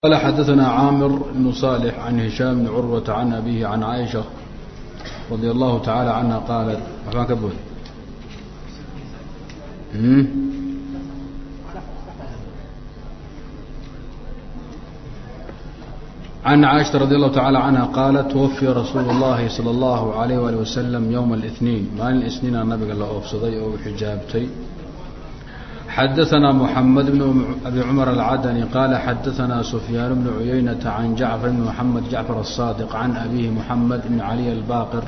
قال xdثna cاmر بن صالح عن هiشhام بن cروة عن أbيه عن عائشة رضي الله تعالى عنها qاaلت waxbaan ka bood عن عائشة رضي الله تعالى عنها qاaلت توفي رsuuل اللhi صلى الله عليه وaليه وسلم يوم الاثنين maalin اثنيina nabiga la oofsaday oo xijaabtay xadaثna mحamed بن abi cmر الcadني qala xadaثna سfyaan بن عuyaynة عan jacفر بn mحamed jacفر الصاdق عan أbيه mحamed بn عlي الbاqر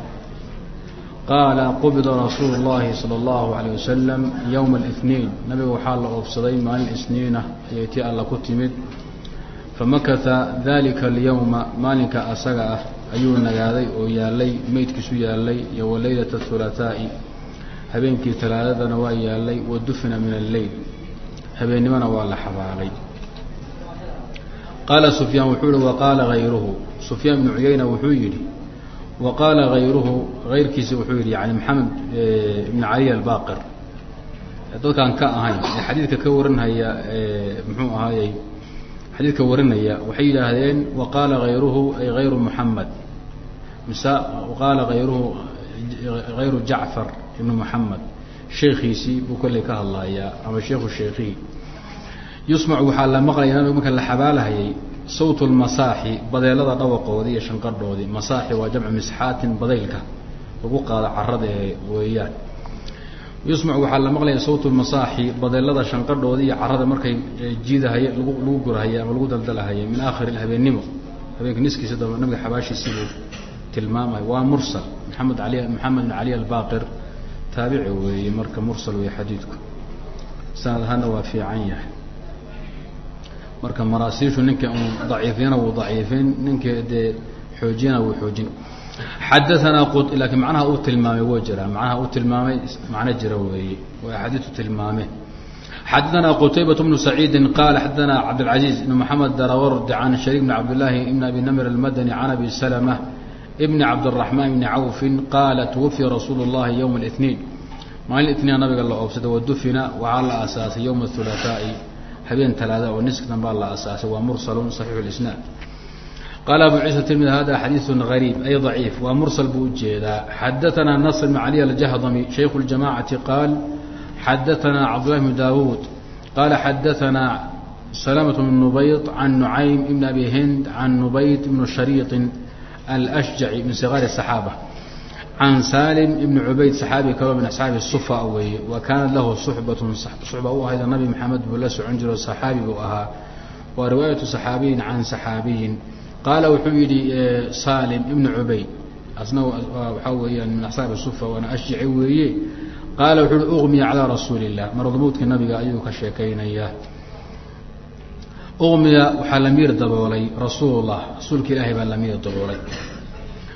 qaala qubida rasuul الlahi slى الlaه عalيه وasلم yوم الاثنين nabiga waxaa la oofsaday maalin isniina ayay ti alla ku timid famakata dalika اlyowma maalinka asaga ah ayuu nagaaday oo yaalay meydkiisu yaalay iyo walaylaة الثuلaثaaءi habeenkii talaadadana waa yaalay wa dufina min alleyl habeennimona waa la xabaalay. Qaala sufyaan wuxuu yihi waqaala hayruhu sufyaan ibnu cuyayna wuxuu yidhi wa hayruhu hayrkiisa wuxuu yidhi yani maxamed ibn cali albaqir dadkaan ka ahayn ee xadiidka ka warinhaya muxuu ahaayey xadiidka warinaya waxay yidhaahdeen wa hayruhu ay hayru muxamed mise qaala hayruhu hayru jacfar ibnu moxamed sheekhiisii buu kolley ka hadlayaa ama sheikhu sheekhihi yusmacu waxaa la maqlaya nabiga marka la xabaalahayay sawt lmasaaxi badeelada dhawaqoodii iyo shanqadhoodii masaaxi waa jamcu misxaatin badeylka lagu qaado carada ee weeyaan. Yusmacu waxaa la maqlaya sawt lmasaaxi badeelada shanqadhoodii iyo carada markay jiidahay lagu gurahayay ama lagu daldalahayay min aakhiri habeennimo habeenka niskiisa daba nabiga xabaashiisibuu tilmaamay. Waa mursal maxamed ali maxamed bin cali albaqir taabici weeye marka mursal weeye xadiidku sanad ahaana waa fiican yahay marka maraasiishu ninka un daciifiyana wuu daciifin ninka dee xoojiyana wuu xoojin xadaanaa q laakiin macnaha uu tilmaamay woo jiraa macnaha uu tilmaamay macno jira weeye waa axaadiisu tilmaame xadaanaa qutaybat bnu saciidi qaala xadaanaa cabdاlcaziiz ibn moxamed darawardi can shariik bn cabdillaahi ibn abi namir almadani can abi salma bn cabdالرaحmaan bni cawfi qaala twufiya rasuul الlahi ywma الاثniin maalin itniin nabiga la oobsada wadufina waxaa la asaasay yowma hulaaai habeen talaada oo nisk dambaa la asaasay waa mursalun saxiix isnaad qaala abu ciisa tirmid hada xadiiu ariib ay daciif waa mursal buu u jeedaa xadaanaa nasr bn cali aljahdami shaykhu ljamacati qaal xadaanaa cabdulahi bnu daawuud qaala xadaanaa salamة bn nubayd can nucaym ibn abi hind can nubayd ibn shariiطin alashjaci min sigaari saxaaba can salim ibni cubayd saxaabi kaloo min asxaabi sufa weeye wa kaanat lahu suxbatun suxba u ahayda nabi maxamed buu la socon jiro saxaabi buu ahaa waa riwaayatu saxaabiyin can saxaabiyin qaala wuxuu yidhi salim ibni cubayd asna waxaa weeyaan min asxaabi sufa waana ashjaci weeye qaala wuxuu uhi uqmiya calaa rasuuli illah nabiga ayuu ka sheekaynayaa umiya waxaa la miir daboolay rasuulullah rasuulka ilaahay baa la miir daboolay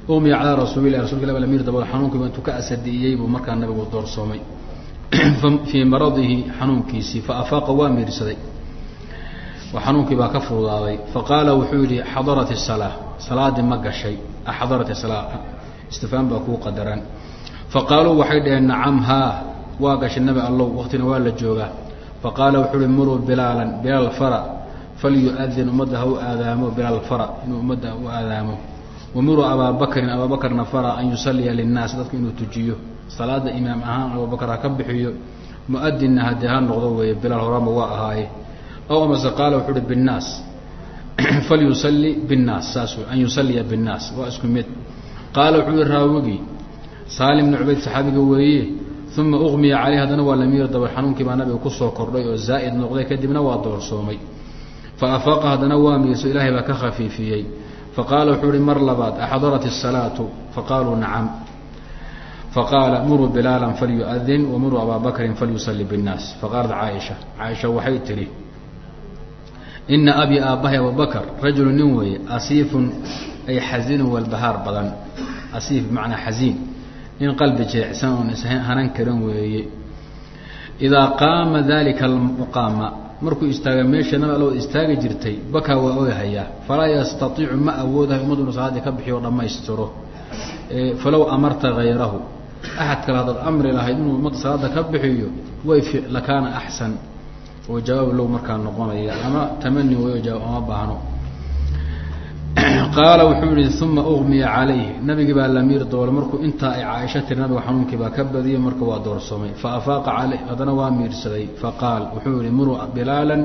umiya calaa rasuulilah rasulka ilah baa la miir daboolay xanuunkiiba intuu ka asadiiyey buu markaa nabigu doorsoomay. Fii maradihi xanuunkiisii fa afaaqa waa miirsaday xanuunkii baa ka fududaaday. Faqaala wuxuu yihi xadarat الsalaa salaadii ma gashay. Axadarat salaa istifhaam baa kuu qadaran. Faqaaluu waxay dhaheen nacam haa waa gashay nabi allow waktina waa la joogaa. Faqaala wuxuu uhi muruu bilaalan bilaal fara falyuadin ummadda ha u aadaamo bilaal fara inuu ummadda u aadaamo wamuruu abaa bakrin abaa bakrna fara an yusaliya linnaas dadka inuu tujiyo salaada imaam ahaan abubakr ha ka bixiyo muadinna haddii ha noqdo weeye bilaal horama waa ahaaye aw amase qaala wuxuu uhi binnaas falyusali binnaas saas an yusaliya binnaas waa isku mid qaala wuxuu yihi raawigii saalim bni cubayd saxaabiga weeye uma uqmiya caleyh haddana waa la miir dabay xanuunkii baa nabiga ku soo kordhay oo zaa'id noqday kadibna waa doorsoomay faafaaqa haddana waa miirso ilaahay baa ka khafiifiyey faqaala wuxuu uhi mar labaad axdarat الsalaatu faqaaluu nacam faqaala muruu bilaala falyuadin wamuruu abaa bakrin falyusali bالnaas faqaalat caaisha caaisha waxay tidhi ina abi aabbahay abubakr rajulu nin weeye asiifun ay xasinun walbahaar badan asiif bimacnaa xasiin nin qalbi jeecsan oon ishanan karin weeye idaa qaama dalika اlmuqaama markuu istaaga meesha nabi allood istaagi jirtay bakaa waa ogahayaa falaa yastaiicu ma awoodahay ummadu inu salaadii ka bixiyo dhammaystiro falow amarta hayrahu axad kale haddaad amri lahayd inuu ummadda salaada ka bixiyo way lakaana axsan oo jawaab low markaa noqonaya ama tamani wayo jawaab ama baahno qaala wuxuu yihi uma ugmiya calayh nabigii baa la miir doolay markuu intaa ay caaisha tiri nabiga xanuunkii baa ka badiyey marka waa doorsoomay. Faafaaqa caleyh haddana waa miirsaday. Faqaal wuxuu yihi muruu bilaalan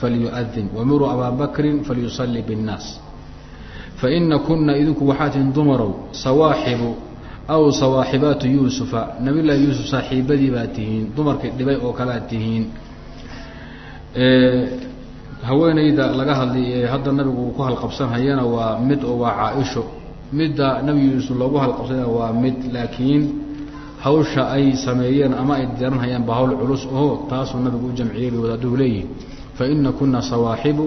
falyuadin wamuruu abaa bakrin falyusalli biاnnaas faina kuna idinku waxaa tihiin dumarow sawaaxibu aw sawaaxibaatu yuusufa. Nabiy llaahi yuusuf saaxiibadii baa tihiin dumarkii dhibay oo kalea tihiin haweeneyda laga hadlay ee hadda nabigu uu ku halqabsanhayana waa mid oo waa caa-isho. Midda yuusuf loogu halqabsanaya waa mid laakiin hawsha ay sameeyeen ama ay diyaranhayaan ba hawl culus oo taasuu nabigu u jamciyey bay wadaaduhu leeyihi faina kuna sawaaxibu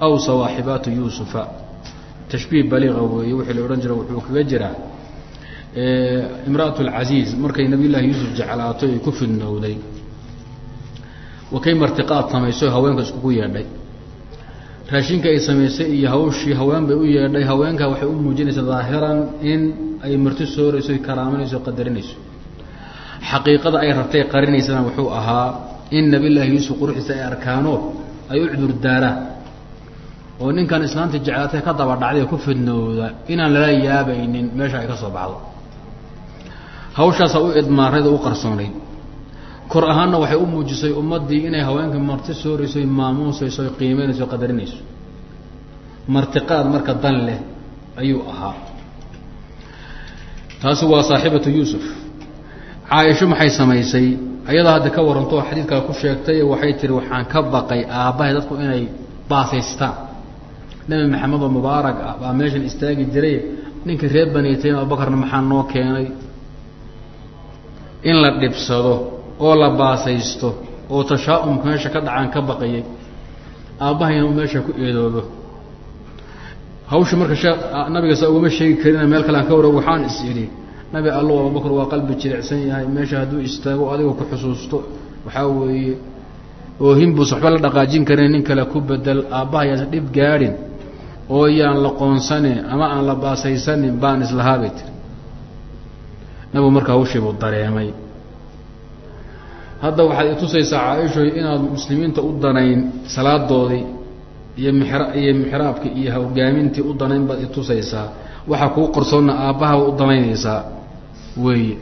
aw sawaaxibaatu yuusufa. Tashbiih baliiqa weeye wixii la odhan jira wuxuu kaga jiraa imra'at lcasiiz markay nabiy llaahi yuusuf jeclaato ay ku fidnowday. Wakay martiqaad samayso haweenka iskugu yeedhay raashinka ay samaysay iyo hawshii haween bay u yeedhay haweenkaa waxay u muujinaysaa daahiran in ay marti soorayso karaaminayso qadarinayso. Xaqiiqada ay rabtay qarinaysana wuxuu ahaa in nabiy llaahi yuusuf quruxiisa ay arkaano ay u cudur daaraan oo ninkan islaanta jeclaatay ka daba dhacday ku fidnowda inaan lala yaabaynin meesha ay ka soo baxdo. Hawshaasaa u idmaarayd oo u qarsoonayd kor ahaanna waxay u muujisay ummaddii inay haweenka marti soorayso maamuusayso qiimeynayso qadarinayso. Martiqaad marka dan leh ayuu ahaa. Taasi waa saaxibatu yuusuf. Caaisho maxay samaysay? Ayadaa hadda ka waranto oo xadiidkaa ku sheegtay waxay tihi waxaan ka baqay aabbahay dadku inay baasaystaan. Nebi maxamed oo mubaarak ah baa meeshan istaagi jiray ninka reer baniitayn abubakarna maxaa noo keenay? In la dhibsado oo la baasaysto oo tashaa-umka meesha ka dhacaan ka baqayay aabbahayna uu meesha ku eedoobo. Hawsha marka shee nabiga sa ugama sheegi karina meel kale aan ka wara waxaan is idhi nabi allo abubakar waa qalbi jilicsan yahay meesha hadduu istaago adiga ku xusuusto waxaa weeye oo hinbus waxba la dhaqaajin karin nin kale ku bedel aabbahayaasa dhib gaadhin oo yaan la qoonsanin ama aan la baasaysanin baan islahaabay tiri nabigu marka hawshiibuu dareemay hadda waxaad itusaysaa caaishoy inaad muslimiinta u danayn salaadoodii iyo mixra iyo mixraabkii iyo hogaamintii u danayn baad itusaysaa waxaa kuu qarsoonna aabbaha u danaynaysaa weeye.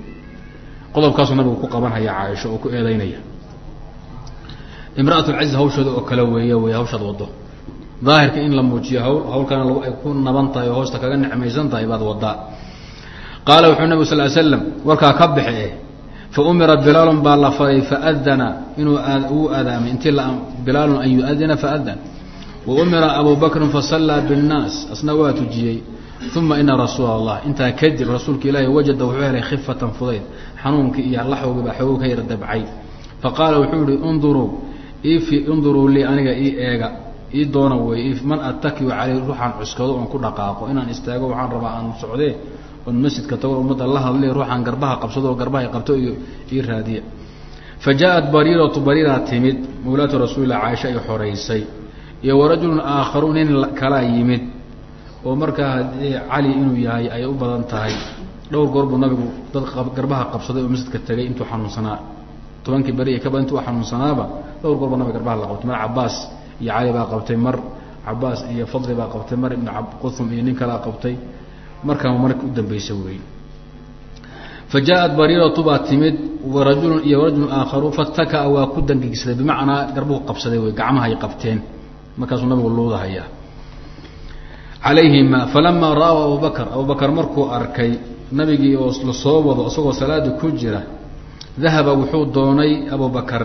Qodobkaasuu nabigu ku qabanhaya caaisho oo ku eedaynaya. Imra'atulcaziz hawshooda oo kale weeye wey hawshaad waddo. Daahirka in la muujiyo hawl hawlkana lagu ay ku naban tahay oo hoosta kaga necmaysan tahay baad waddaa. Qaala wuxuu nabig sal l slam warkaa ka baxe fa umira bilaalun baa la faray faadana inuu uu adaamay intii bilaalun an yuadina faadan wa umira abu bakrin fasallaa biاnnaas asna waa tujiyey uma ina rasuula allah intaa kadib rasuulka ilaahi wajada wuxuu helay khifatan fudayd xanuunkii iyo laxowgii baa ka yar dabcay faqaala wuxuu yihi unduruu unduruu lii aniga ii eega ii doona wey man attakiu caleyh ruuxaan cuskado oon ku dhaqaaqo inaan istaago waxaan rabaa aan socdee oon masjidka tago ummadda la hadlay ruuxaan garbaha qabsado oo garbaha qabto iyo ii raadiya. Fa jaaءat bariiratu bariiraa timid mawlaatu rasuulilah caaisha ay xoraysay iyo warajulun aakharu nin kalaa yimid. Oo markaa cali inuu yahay ay u badan tahay dhowr goor buu nabigu dad garbaha qabsaday oo masjidka tegay intuu xanuunsanaa. Tobankii beri kaba intuu xanuunsanaaba dhowr goor nabiga garbaha la qabtay. Mar cabaas iyo cali baa qabtay mar cabaas iyo fadli baa qabtay mar ibn quthum iyo nin kalaa qabtay markaama marka u dambeysa weeye fa jaaءat bariiratu baa timid warajulun iyo warajulun aakharu fataka waa ku dangigsaday bimacnaa garbuhu qabsaday wey gacmahay qabteen. Markaasuu nabigu luudahayaa calayhima falamaa ra'aw abubakr abubakar markuu arkay nabigii oo la soo wado isagoo salaada ku jira dahaba wuxuu doonay abubakar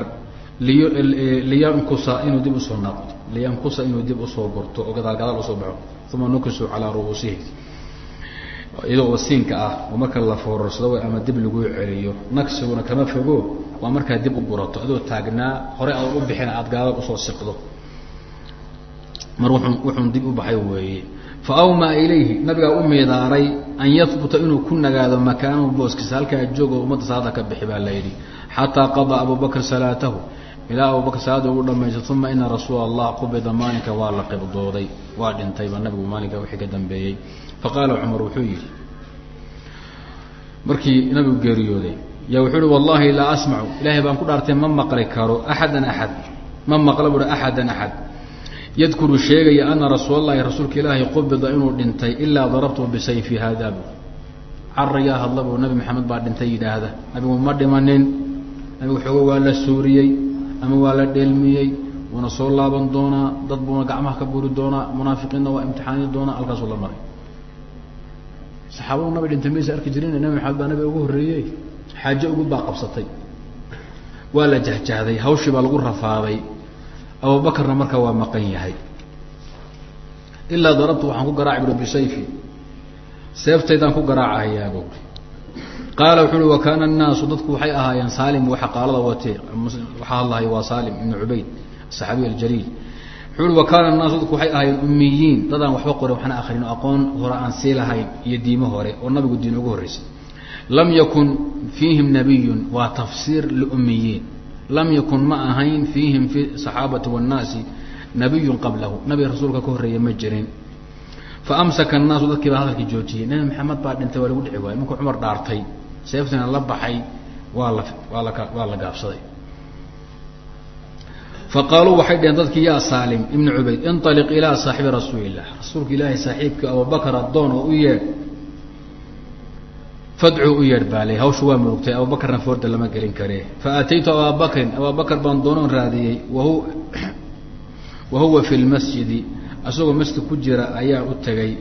liy liyankusa inuu dib u soo naqto liyankusa inuu dib u soo gurto oo gadaal gadaal u soo baxo. Uma nukisuu calaa ru'uusihi iyadoo siinka ah oo marka la foorarsado ama dib laguu celiyo. Nagsiguna kama fogo. Waa markaa dib u gurato adoo taagnaa horey aad u bixina aada gadaal u soo siqdo. Mar wuxuun dib u baxay weeye fa awmaa ilayhi nabigaa u miidaaray an yahbuta inuu ku nagaado makaanahu booskiisa. Halkaa joog oo ummadda salaada ka bixi baa la yidhi. Xataa qadaa abu bakr salaatahu. Ilaa abu bakr salaada ugu dhamaystay uma ina rasuula allah qubida maalinka waa la qibdooday. Waa dhintayba nabigu maalinka wixii ka dambeeyey faqaala cumar wuxuu yidhi markii nabigu geeriyooday yaa wuxuu uhi wallahi laa asmacu ilaahay baan ku dhaartay ma maqli karo axadan axad ma maqla buuhi axadan axad yadkuru sheegaya ana rasuul allahi rasuulka ilaahay qubida inuu dhintay ilaa darabtu bisayfi haadabu carayaa hadla buu nabi maxamed baa dhintay yidhaahda nabigu ma dhimanin nabigu xoogo waa la suuriyey ama waa la dheelmiyey wuuna soo laaban doonaa dad buuna gacmaha ka buri doonaa munaafiqiinna waa imtixaani doonaa halkaasuu la maray saxaabadu nabi dhintay maysa arki jirin nabi maxamed baa nabi ugu horreeyey. Xaajo ugu baa qabsatay. Waa la jahjahday hawshii baa lagu rafaaday. Abubakarna markaa waa maqan yahay. Ilaa darabtu waxaan ku garaaci buri bisayfi. Seeftaydaan ku garaacahayaa bu qaala wuxuu uhi wa annaasu dadku waxay ahaayeen saalim waxa qaalada watee waxaa hadlahay waa saalim ibnu cubayd asaxaabiy aljaliil wuxuu uhi wa kaana dadku waxay ahaayeen ummiyiin. Dadaan waxba qorin waxna akrin aqoon hore aan sii lahayn iyo diimo hore oo nabigu diin ugu horreysay. Lam yakun fiihim nabiyun waa tafsiir liummiyiin. Lam yakun ma ahayn fiihim fi saxaabati waannaasi nabiyun qablahu. Nabi rasuulka ka horreeya ma jirin. Faamsaka annaasu dadkii baa hadalkii joojiyey. Nabi maxamed baa dhintay waa lagu dhici waayey markuu cumar dhaartay seeftina la baxay waa la waa la waa la gaabsaday faqaaluu waxay dheheen dadkii yaa saalim ibnu cubayd inaliq ilaa saaxibi rasuuli illah rasuulka ilaahay saaxiibka abubakar addoon oo u yeedh fadcuu u yeedh baa ley hawshu waa murugtay abubakarna foorda lama gelin karee fa aataytu abaabakrin abaabakar baan doonoon raadiyey wa huwa fi lmasjidi asagoo masjid ku jira ayaa u tegay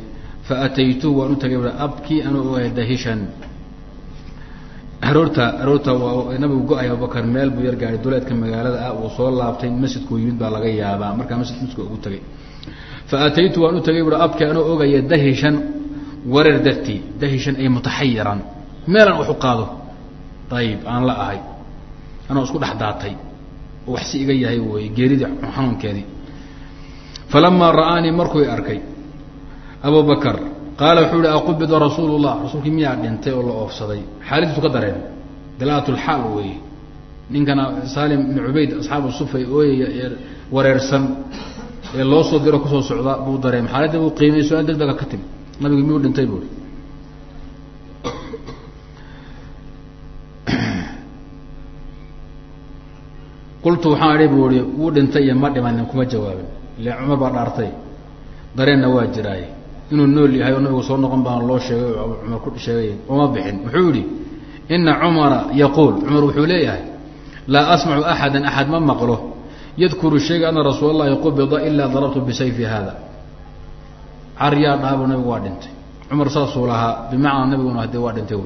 fa ataytuhu waan u tagay abkii anuu dahishan aroorta aroorta nabigu go'ay abubakar meel buu yar gaadhay duleedka magaalada ah uu soo laabtay masjidkuu yimid baa laga yaabaa. Markaa masjid masjidka ugu tagay. Fa ataytu waan u tagay bui abkii anuu ogaya dahishan wareer dartii dahishan ay mutaxayiran. Meelaan wax u qaado. Ayib aan la ahay. Anoo isku dhex daatay. Oo wax si iga yahay wey geeridii xanuunkeedii. Falamaa ra'aanii markuu arkay abu bakar qaala wuxuu ihi aqubida rasuulu llah rasuulkii miyaa dhintay oo la oofsaday? Xaaladiisu ka dareen. Dalaatulxaal weeye. Ninkana saalim ibnu cubayd asxaabu sufay ooyaya ee wareersan ee loo soo diro ku soo socda buu dareem. Xaaladii buu qiimay su'aal degdega ka timi nabigu miyuu dhintay buui qultu waxaan idhi bu ihi wuu dhintay iyo ma dhimanin kuma jawaabin. Ile cumar baa dhaartay. Dareenna waa jiraaye inuu nool yahay oo nabigu soo noqon baana loo sheegay cumar ku sheegay uma bixin. Wuxuu yihi ina cumara yaquul. Cumar wuxuu leeyahay laa asmacu axada axad ma maqlo. Yadkuru sheega ana rasuul allahi qubida ilaa darabtu bisayfi hada caryaa dhaabo nabigu waa dhintay. Cumar saasuu lahaa bimacnaa nabiguna hadee waa dhintay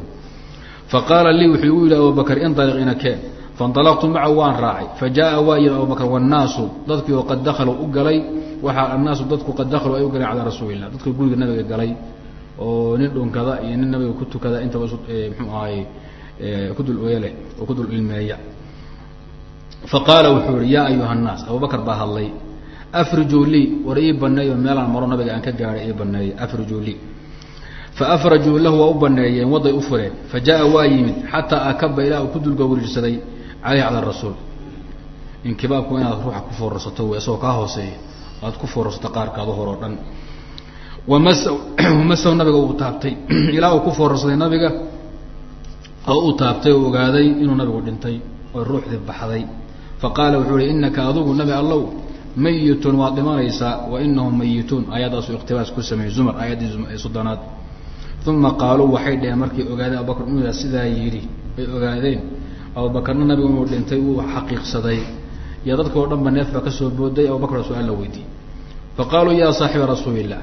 faqaala lii wuxuu igu yihi abubakr inaliq ina keen fainalaqtu maca waan raacay. Fajaaa waa yimi abubakr wannaasu dadkii oo qad dakhaluu u galay waxa annaasu dadku qad daklu ay u galeen calaa rasuulilah dadka guriga nabiga galay oo nin dhunkada iyo nin nabiga ku tukada intaba eh, mxuu ahay eh, ku dul ooleh oo ku dul ilmeeya. Faqaala wuxuu yihi yaa ayuha nnaas abubakar baa hadlay afrijuu lii war ii baneeyo meelaan maro nabiga aan ka gaadhay ii baneeyo afrijuu lii. Faafrajuu lahu waa u baneeyeen waday u fureen. Fa jaa waa yimid xataa akaba ilaa uu ku dulgawriirsaday caleyh cala rasuul. Inkibaabku inaad ruuxa ku foorarsato w isagoo kaa hooseeya aad ku foorarsato qaarkaada horoo dhan. Wamas wamasahu nabiga uu taabtay. Ilaa uu ku foorarsaday nabiga oo uu taabtay oo ogaaday inuu nabigu dhintay oo ruuxdii baxday. Faqaala wuxuu hi inaka adugu nabi allow mayitun waad dhimanaysaa wa inahum mayituun aayadaasu ikhtibaas ku sameeyey zumar aayaddii soddonaad. Uma qaaluu waxay dheheen markay ogaadeen abubakr yah sidaa yidhi bay ogaadeen. Abubakarna nabigu inuu dhintay wuu xaqiiqsaday iyo dadka oo dhan ba neef baa ka soo booday abubakr baa su'aal la weydiiyey. Faqaaluu yaa saaxiba rasuuli illah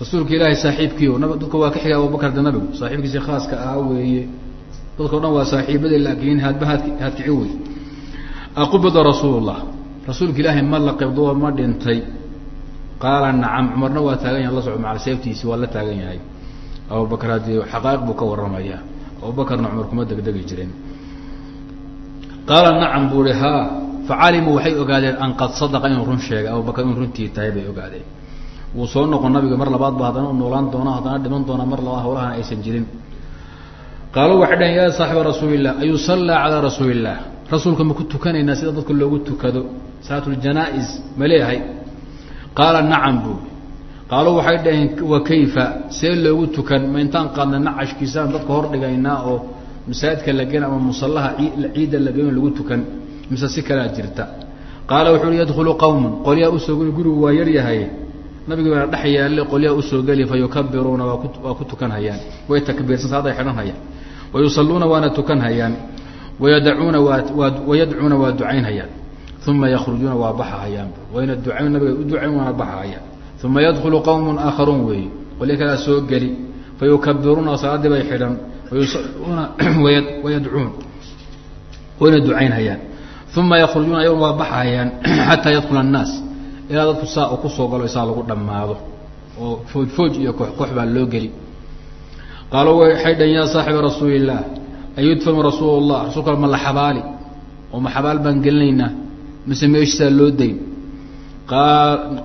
rasuulka ilaahay saaxiibkiio dadka waa ka xigay abubakar de nabigu. Saaxiibkiisi khaaska ahaa weeye. Dadka o dhan waa saaxiibadii laakiin haadba haad haadkici wey aqubida rasuul llah rasuulka ilaahay ma la qibdoo ma dhintay. Qaala nacam cumarna waa taagan yaha la soco macal seeftiisi waa la taagan yahay. Abubakr haddii xaqaa'iq buu ka warramaya abubakarna cumar kuma degdegi jirin qaala nacam buu hi haa facalimuu waxay ogaadeen an qad sadaqa inuu run sheegay abubakar inuu runtii tahay bay ogaadeen wuu soo noqon nabiga mar labaad ba haddana u noolaan doona haddana dhiman doona mar labaad hawlahan aysan jirin qaaluu waxay dhaheen yaa saaxiba rasuuli illah ayusallaa calaa rasuuli illah rasuulka maku tukanaynaa sida dadka loogu tukado salaatuljanaa-is ma leeyahay qaala nacam buu qaaluu waxay dhaheen wa kayfa see loogu tukan ma intaan qaadna nacashkiisaan dadka hor dhigaynaa oo masaajidka la gena ama musallaha ciidda la geno lagu tukan mise si kalea jirta. Qaala wuxu uhi yadkhulu qawmun. Qolyaa u soo geli gurigu waa yaryahay nabigi baana dhex yaalle qolyaa u soo geli fa yukabiruuna waa ku tukan way takbiirsan saaday xidhan hayaan wa yusalluuna waana tukan wayadacuuna waa waa wayadcuuna waa ducayn uma yakrujuuna waa baxa wayna ducayn nabiga u ducayn waana baxa uma yadkhulu qawmun aakharuun weeye qolya kalaa soo geli. Fa salaaddii bay xidhan. Wayusaluuna wayadcuun. Wayna ducayn uma yakrujuuna ayaguna waa baxa hayaan xataa yadkula annaas. Ilaa dadku saa uu ku soo galo isaa lagu dhammaado. Oo fooj fooj iyo koox koox baa loo geli. Qaalo waxay dhan yaa saaxiba rasuuli illaah ayudfanu rasuul llah rasuulka ma la xabaali. Oo ma xabaal baan gelinaynaa. Mise meeshiisaa loo dayn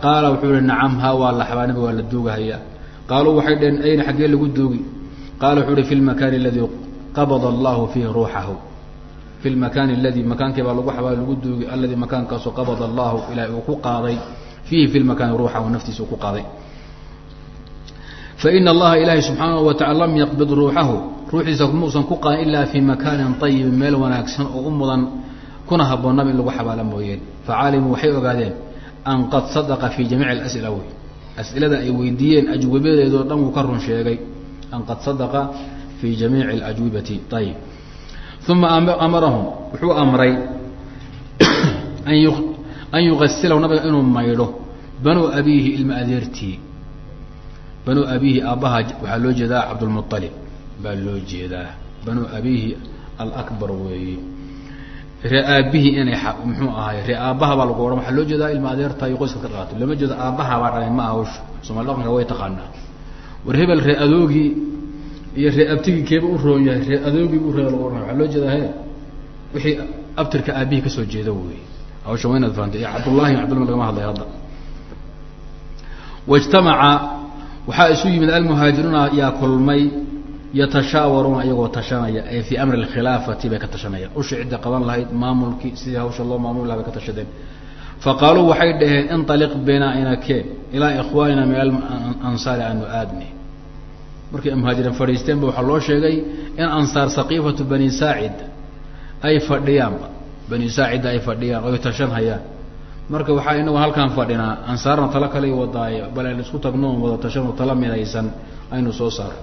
qaala wuxuu ihi nacam ha waa la xabaal nabiga waa la duugahayaa. Qaaluu waxay dhaheen ayna xaggee lagu duugi qaala wuxuu uhi fi lmakaani aladii qabada allahu fiihi ruuxahu fi lmakaani aladii makaankii baa lagu xabaal lagu duugi alladii makaankaasoo qabada allahu ilahay uu ku qaaday fiihi fi lmakaani ruuxahu naftiisa uu ku qaaday faina allaha ilaahay subxaanahu wa tacala lam yaqbid ruuxahu ruuxiisa muusan ku qaadin ilaa fii makaanin ayibin meel wanaagsan oo u mudan kuna haboonnaba in lagu xabaala mooyeen facaalimuu waxay ogaadeen an qad sadaqa fii jamiici alas'ila wey as'ilada ay weydiiyeen ajwibadeedoo dhan wuu ka run sheegay an qad sadaqa fii jamiici alajwibati ayib uma amarahum wuxuu amray an yuqasilahu nabiga inuu maydho banuu abiihi ilma adeertii banuu abiihi aabbaha waxaa loo jeedaa cabdulmualib baa loo jeedaa banuu abiihi alakbar weeye ree aabihii inay muxuu ahaay ree aabbaha baa lagu odhan waxaa loo jeedaa ilma adeerta iyo qoyska ka dhalaatay lama jeedo aabbaha baa dhalay ma aha somaali dhaqanka way taqaanaa war hebel ree adoogii iyo ree abtigii u roon yahay ree adoogii u ree lagu odhan waxaa loo jeedaa he wixii abtirka aabihii ka soo jeeda wey hawsha waa inaad fahamtay cabdullahi cabdullah lagama hadlay hadda. Wajtamaca waxaa isu yimid almuhaajiruuna yaa kulmay yatashaawaruuna iyagoo tashanaya. Ay fii amri alkhilaafati bay ka tashanayaan. Ushi cidda qaban lahayd maamulkii sidii hawsha loo maamuli laha bay ka tashadeen. Faqaaluu waxay dhaheen inaliq binaa inakeen ilaa ikhwaanina min alansaari aanu aadni markay muhaajiriin fadhiisteenba waxaa loo sheegay in ansaar saqiifatu bani saacid ay fadhiyaanba bani saacida ay fadhiyaan oy tashan hayaan. Marka waxaa inagu halkaan fadhinaa ansaarna talo kale wadaayo bal aynu isku tagnoon wada tashano tala midaysan aynu soo saaro.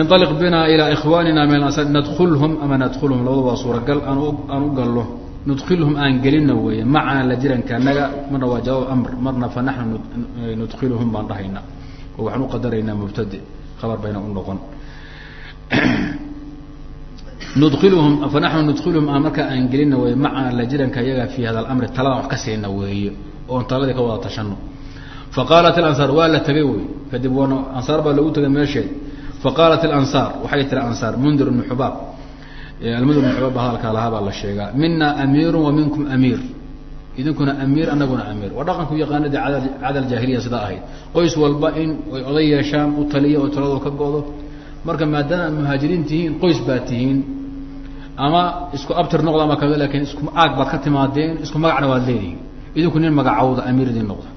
Inaliq binaa ilaa ikhwaanina min ansaar nadkulhum ama nadkulhum labada suuragal aan u gallo. Nudkilhum aan gelina weeye macana la jiranka marna waa jawaab amr marna fa naxnu nudkilhum baan dhahayna oo waxaan u qadaraynaa mubtade khabar bayna u noqon. Nudkilhum fa naxnu nudkilhum aan markaa aan gelina weeye macana la jiranka iyaga fii hada alamri taladan wax ka siina weeye oon taladii ka wada tashano fa qaalat ilansaar waa la tegay wey kadib waana ansaar baa lagu tegay meesheed. Faqaalat ilansaar waxay tiri ansaar mundir ibnu xubaab. Almundir ibnu xubaab ba hadalkaa lahaa baa la sheegaa mina amiiru wa minkum amiir idinkuna amiir anaguna amiir. Waa dhaqanku yaqaanadii cadal jaahiliya sidaa ahayd. Qoys walba in ay oday yeeshaan u taliya oo taladoo ka go'do marka maadaama aad muhaajiriin tihiin qoys baad tihiin. Ama isku abtir noqda ama kale laakiin isku aag baad ka timaadeen isku magacna waad leedihiin. Idinku nin magacawda amiir idin noqda.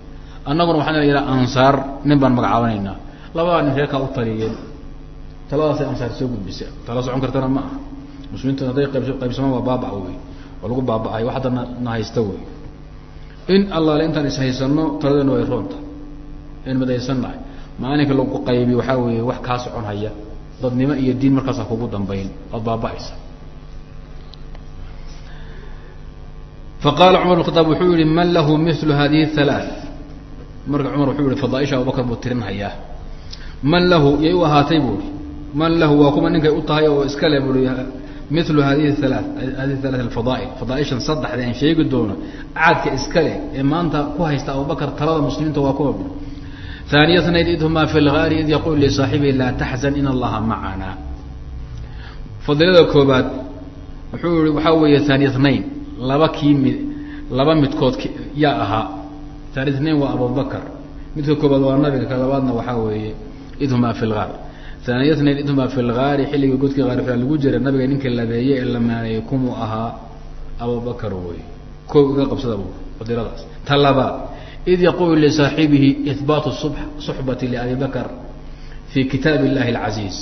Annaguna waxaan yidhaha ansaar nin baan magacaabanaynaa labadaa nin reerkaa u taliyeen. Taladaasay ansaar soo gudbisa tala socon kartana ma aha. Muslimiintu hadday qayb qaybsamaan waa baaba wey. Waa lagu baaba'ay wax hadda na na haysta wey in allaale intaan ishaysano taladeena way roonta. In midaysannahay maalinka lagu qaybi waxaa weeye wax kaa socon haya. Dadnimo iyo diin markaasa kugu dambayn. Ood baaba'aysa. Faqaala cumar bn khadaab wuxuu yihi man lahu milu hadihi halaa marka cumar wuxuu yihi fadaaisha abubakar buu tirin man lahu yay u ahaatay buu i man lahu waa kuma ninkay u tahay oo iska le bui milu hadihi halaa hadihi halaa alfadaail fadaaishan saddexda aan sheegi doono caadka iska leh ee maanta ku haysta abubakar talada muslimiinta waa kuwa ثaaniya snayd idhumaa fi lgaari id yaqul lisaaxibihi laa taxzan in allaha macana fadilada koobaad wuxuu yihi waxaa weeye haaniya nayn laba kii mid laba midkood yaa ahaa. Haaniya nayn waa abubakar midka koobaad waa nabiga ka labaadna waxaa weeye idhumaa fi lgaar haaniya nayn idhumaa fi lgaari xilligii godkii gaarifaa lagu jiray nabiga ninka labeeye ee la maaneeyey kumuu ahaa abubakar wey ko iga qabsada bu fadiladaas ta id yaqulu lisaaxibihi ihbaatu suxbati liabi bakr fi kitaab illahi اlcaziiz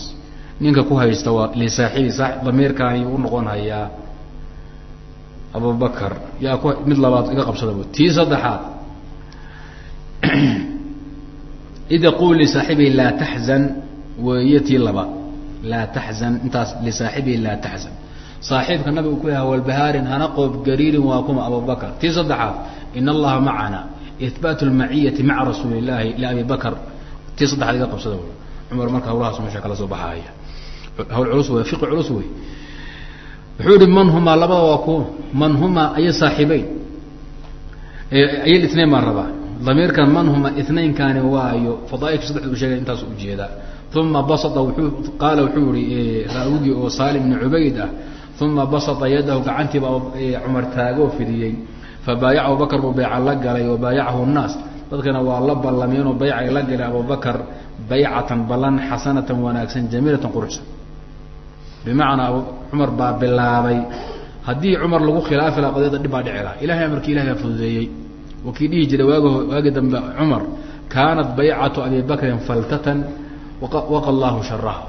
ninka ku haysta waa lisaaxibi damiirkaani u noqon abubakar. Yaa ku mid labaad iga qabsada bu tii saddexaad. Id yaqul lisaaxibihi laa taxzan weeye tii labaad laa taxzan intaas lisaaxibihi laa taxzan. Saaxiibka nabigu ku yaha walbahaarin hana qoob gariirin waa kuma abubakar tii saddexaad in allaha macana. Ihbaat lmaciyati maca rasuuli llaahi bakr tii saddexaad iga qabsada cumar marka hawlahaas meesha kala soo baxaaya. Hawl culus wey fiqi culus wey wuxuu yihi man humaa labada waa ku man humaa aya saaxiibeyn aya itnain baan rabaa. Damiirkan man huma itnaynkaani waayo fadaailka sheegay intaas u jeedaa uma basata qaala wuxuu yihi raawigii oo saalim bni cubayd ah uma basata yadahu gacantiiba cumar taagoo fidiyey fabaayaca abubakar buu bayca la galay wabaayacahu nnaas dadkana waa la ballameenoo baycay la galay abubakar baycatan ballan xasanatan wanaagsan jamiilatan quruxsan bimacnaa cumar baa bilaabay haddii cumar lagu khilaafi laha qadiyada dhib baa dhici laha ilahay amarkii ilahay baa fududeeyey wa kii dhihi jiray waag waagi dambe cumar kaanat baycatu abi bakrin faltatan waqa allahu sharaha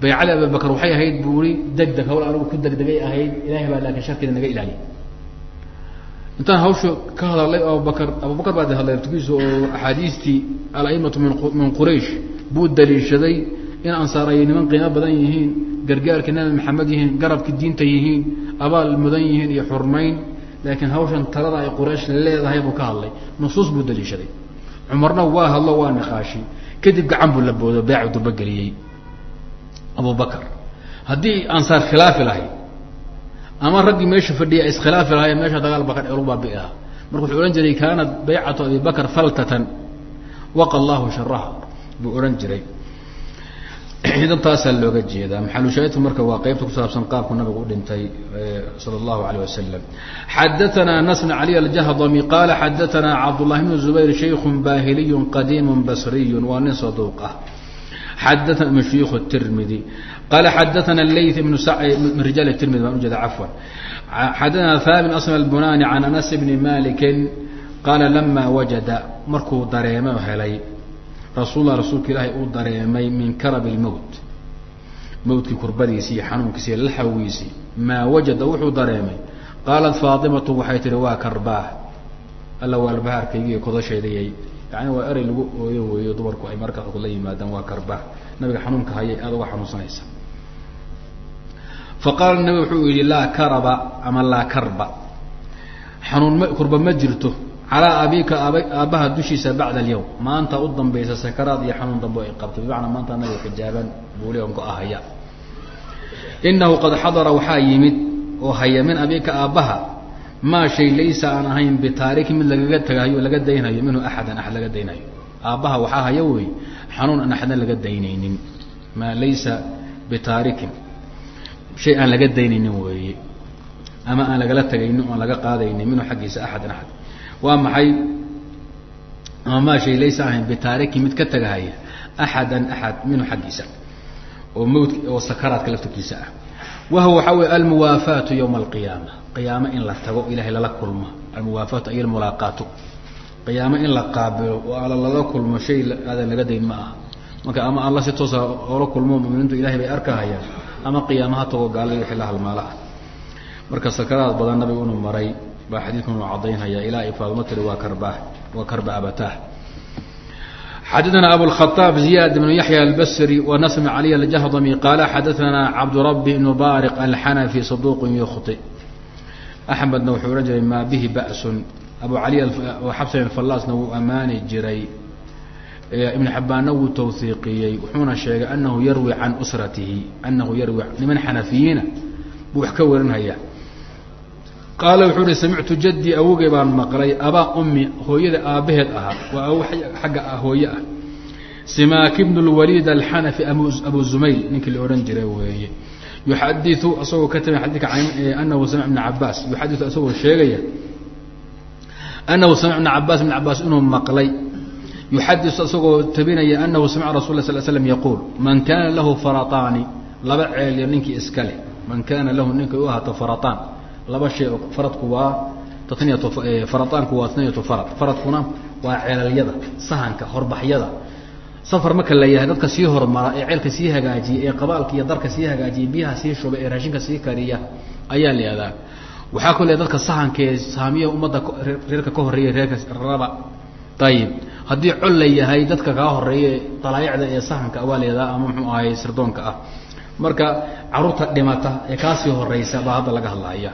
baycadii abi bakr waxay ahayd buu i degdeg hawl anigu ku degdegay ahayd ilahay baa laakiin sharkeeda naga ilaaliy intaan hawsha ka hadalay abubakar abubakar baa hadlay laftigiisu oo axaadiistii alaimatu min quraysh buu daliishaday in ansaar niman qiimo badan yihiin gargaarka nabi maxamed yihiin garabka diinta yihiin abaal mudan yihiin iyo xurmayn laakiin hawshan talada ay quraysh leedahay buu ka hadlay nusuus buu daliishaday cumarna waa hadlo waa niqaashi kadib gacan buu la boodo beecu durbageliyey abubakar haddii ansaar khilaafi lahayd ama raggii meesha fadhiya iskhilaafi lahaayeen meesha dagaal ba lu baabi'i lahaa marka wuxuu odhan jiray kaanat baycatu abi bakr faltatan waqa allahu sharaha buu odhan jiray idan taasaa looga jeedaa. Maxalushaahidku marka waa qeybta ku saabsan qaabku nabigu u dhintay sala allahu alayh wasalam xadaanaa anas bn aljahdami qaala xadaanaa cabdullahi bnu zubayr shaykun baahiliyun qadiimun basriyun. Waa nin saduuq ah xadaana shuyuukh tirmidi. Qaala xadaana leyt bnu min rijaal tirmidi baan ujeeda cafwan. Xadaana thaabin asma albunani can anas bni malikin qaala lama wajada. Markuu dareemo helay rasuullah rasuulka ilaahay uu dareemay min karab lmowt mowtkii kurbadiisii iyo xanuunkiisi laxawiisii maa wajada wuxuu dareemay. Qaalat faatimatu waxay tihi waa karbaah alla waalbahaarkaygii kodashaydayay yani waa erey lagu ooyo weeyo dumarku ay markaa la yimaadaan waa karbaah nabiga xanuunka hayay aada uga xanuunsanaysa. Fa qaala nabi wuxuu yihi laa karaba ama laa karba. Xanuun ma kurba ma jirto calaa abika ab aabbaha dushiisa bacda alyawm maanta u dambaysa sakaraad iyo xanuun dambe ay qabto. Bimacnaa maanta nabiga xijaaban buuli on go-ahaya inahu qad xadara waxaa yimid oo haya min abika aabbaha maa shay laysa aan ahayn bitaarikin mid lagaga tagahayo laga daynhayo minhu axadan axad laga daynhayo aabbaha waxaa haya wey xanuun aan axadna laga daynaynin. Maa laysa bitaarikin shay aan laga daynaynin weeye ama aan lagala tagaynin oan laga qaadaynin minhu xaggiisa axadan axad waa maxay? Ama maa shay laysa ahayn bitaarikin mid ka tagahaya axadan axad minhu xaggiisa oo mawt oo sakaraadka laftirkiisa ah. Wahuwa waxaa wey almuwaafaatu yowma alqiyaama. Qiyaamo in la tago ilahay lala kulmo. Almuwaafaatu ay almulaaqaatu. Qiyaamo in la qaabilo oo ala lala kulmo shay aadan laga dayn ma aha. Marka ama alla si toosa oola kulmo muminiintu ilahay bay arkahayaan ama qiyaamo ha tago gaalada wixii la halmaala ah marka sakaraad badan nabigu inuu maray baa xadiidkan uu cadaynhaya ilaa ay faadmo tiri waa karbaah waa karba abataah xadaثna abوالخطاaب زiyاد بن yaحyى الbsrي ونsم عlي الجهضمي qال xadaثna cabdرbi بن bاrق الxنفي صدوq يkطئ أحmedna wuxuu ohan jiray ma bihi baأس abu ali xabs فlasna wuu amaani jiray iبن xabaanna wuu twثiiqiyey wuxuuna sheegay أnahu yarwi can sratihi anahu yarwi niman xanafiyiina buu wax ka warinhaya qaala wuxuu uhi samictu jadii awogey baan maqlay. Abaa ummi hooyada aabbaheed ahaa. Waa awo xagga hooye ah. Simaaki bnu lwaliid alxanafi abu zumayl ninkii la odhan jiray weeye. Yuxadiu asagoo ka tami xadidka anahu samic bna cabaas yuxadiu asagoo sheegaya anahu samic bna cabaas bn cabaas inuu maqlay. Yuxadiu asagoo tabinaya anahu samica rasul la sl slam yaquul man kaana lahu farataani laba ceelyo ninkii iska leh. Man kaana lahu ninkay u ahaato farataan laba shay faradku waa taniyat farataanku waa taniyatu farad. Faradkuna waa ceelalyada sahanka horbaxyada. Safar marka la yahay dadka sii hormara ee ceelka sii hagaajiya ee qabaalka iyo darka sii hagaajiya biyaha sii shuba ee raashinka sii kariya ayaa la waxaa kale dadka sahankee saamiyaha ummadda reerka ka horreeya reerka raba. Ayib haddii col la dadka kaa horreeya dalaayicda ee sahanka waa leedaa ama muxuu ahay sirdoonka ah marka carruurta dhimata ee kaasii horeysa baa hadda laga hadlaya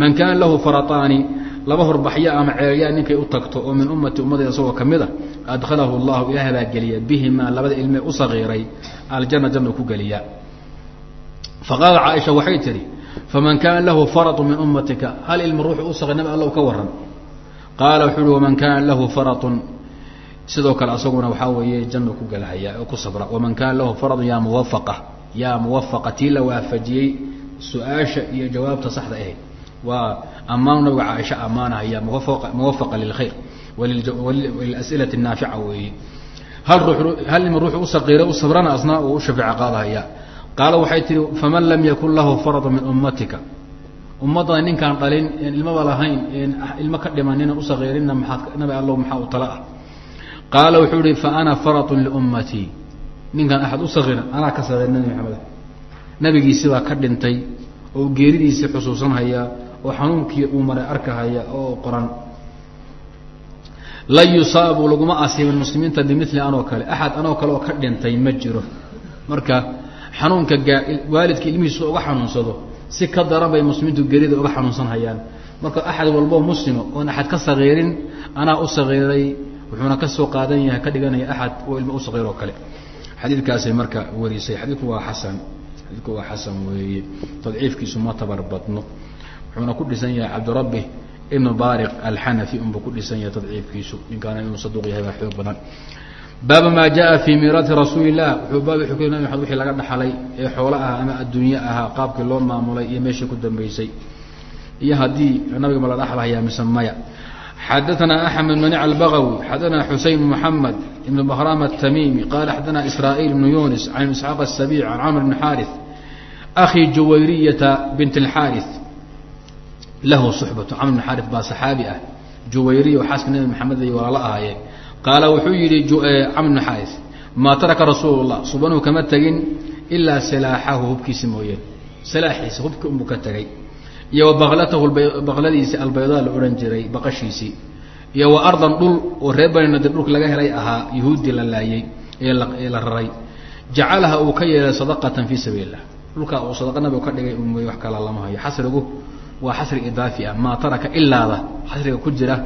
man kaana lahu farataani laba horbaxyo ama ceelyaa ninkay u tagto oo min ummati ummadda isagoo ka mid a adkhalahu llahu ilaahay baa geliya bihimaa labada ilmee u sagiiray aljana janna ku geliya faqaalat caaisha waxay tihi faman kaana lahu faratu min ummatika hal ilma ruuxu u sagir nabi allow ka waran qaala wuxuu uhi waman kaana lahu faratun. Sidoo kale asaguna waxaa weeye janna ku gelhaya oo ku sabra waman kaana lahu faratun yaa muwafaqa yaa muwafaqa tii la waafajiyey su'aasha iyo jawaabta saxda ahayd waa ammaanu nabiga caaisha ammaanahaya muwafaqa lilkhayr walilas'ilati naafica weeye hal ruu hal ilma ruuxu u sabrana asna uu u shafeeca qaadahaya. Qaala waxay tihi faman lam yakun lahu faratu min ummatika? Ummadda ninkaan dhalin een ilmaba lahayn een ilmo ka dhimanina u saqiirinna maaad nabi allow maxaa u tala ah? Qaala wuxuu ihi fa ana faratun liummatii ninkaan axad u saqiiran anaa ka saqiir nabi maxamed. Nabigiisibaa ka dhintay oo geeridiisii xusuusanhaya oo xanuunkii uu maray arkahaya oo qoran lan yusaabu laguma asiibin muslimiinta bimili anoo kale. Axad anoo kale oo ka dhintay ma jiro. Marka xanuunka gaa waalidka ilmihiisa uga xanuunsado si ka daran bay muslimiintu gerida uga xanuunsan hayaan marka axad walboo muslima oon axad ka sagiirin anaa u sagiiray wuxuuna ka soo qaadan yahay ka dhiganaya axad oo ilmo u sagiir oo kale xadiidkaasay marka warisay. Xadiidku waa xasan. Xadiidku waa xasan weeye. Tadciifkiisu ma tabar badno. Wuxuuna ku dhisan yahay cabdirabbi ibnu baariq alxanafi unbuu ku dhisan yahay tadciifkiisu. Ninkaana inuu saduuq yahay baa xoog badan. Baaba maa jaa fii miiraati rasuuli lah wuxuu baab wuxuu ku nabi maxamed wixii laga dhaxlay ee xoolo ah ama adduunye ahaa qaabkii loo maamulay iyo meeshii ku dambeysay. Iyo haddii nabiga ma la dhaxlahayaa mise maya xadaثna أحmed manic الbغwي xadaثna xuseyn محamed ibn bhrاm التmimi qala xadaثna isrايل بن yunis can isxaaq السبيع can cmr بن xاriث أخي juwayriyةa bint الxاriث lahu صحbaة cmr بن xاriث baa صaxaabi ah juwayriya oo xaaska nebi maxamed ay walaalo ahaayeen qaala wuxuu yihi camr بن xاriث maa taraka rasuul الlah subanuhu kama tegin ilaa silaaxahu hubkiisi mooyeen silaaxiisa hubki unbuu ka tegay iyo wa baklatahu bakladiisi albaydaa la odhan jiray baqashiisii iyo wa ardan dhul oo reer bani nadir dhulka laga helay ahaa yahuudi la laayey ee la raray. Jacalaha uu ka yeelay sadaqatan fii sabiili illah dhulkaa uu sadaqa nabigu ka dhigay umay wax kala lama hayo. Xasrigu waa xasri idaafi ah maa taraka ilaada xasriga ku jira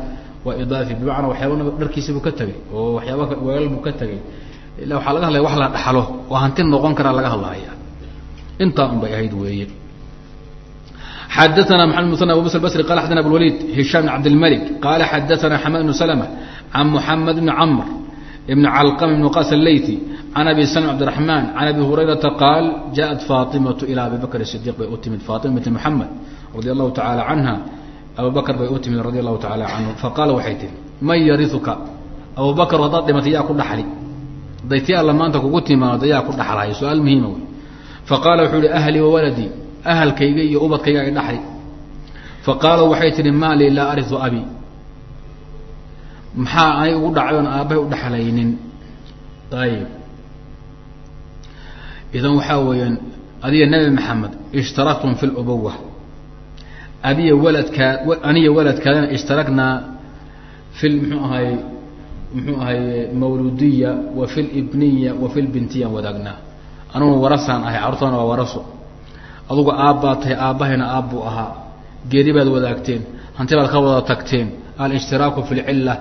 waa idaafi bimacnaa waxyaaba nabig dharkiisi buu ka tegay oo waxyaaba weelal buu ka tegay illa waxaa laga hadlaya wax la dhaxlo oo hanti noqon karaa laga hadlahaya intaa un bay ahayd weeye xadaثna mحamed mثنى abu bs bsri qal xadana abulwalid hishaam بn cabdilmلك qala xadaثna xamad بn slmة can muxamed bn cmr bn calqm bn qas اleyti can abi slm cbdiرaحman can abi hurayrata qaal jaءat faطimaةu ilى abi bakr الصdiq bay u timid faطima bint mxamed radi allahu taعalى canha abu bakr bay u timid radi allahu taعalى canhu faqaala waxay tihi man yariثuka abu bakr haddaad dhimatay yaa ku dhaxli haday ti alla maanta kugu timaado yaa ku dhaxlhay su-aal muhiima wey faqaala wuxuu ihi ahli wawaladii ahalkayga iyo ubadkayga ay dhaxli fa qaala waxay tihi maa lii laa ariu abi. Maxaa anay ugu dhacay oon aabbahay u dhexlaynin ayib idan waxaa weeyaan adiga nebi maxamed ishtaraktum fi lubuwa adiya waladkaa aniya waladkaadana ishtaraknaa fi mxuu ahay muxuu ahay mawludiya wa fi libniya wa fi lbintiya wadaagnaa anugu warasaan ahay carurtana waa waraso adugu aabbaad tahay aabbahayna aabbuu ahaa. Geeri baad wadaagteen hanti baad ka wada tagteen. Alishtiraaku fi lcila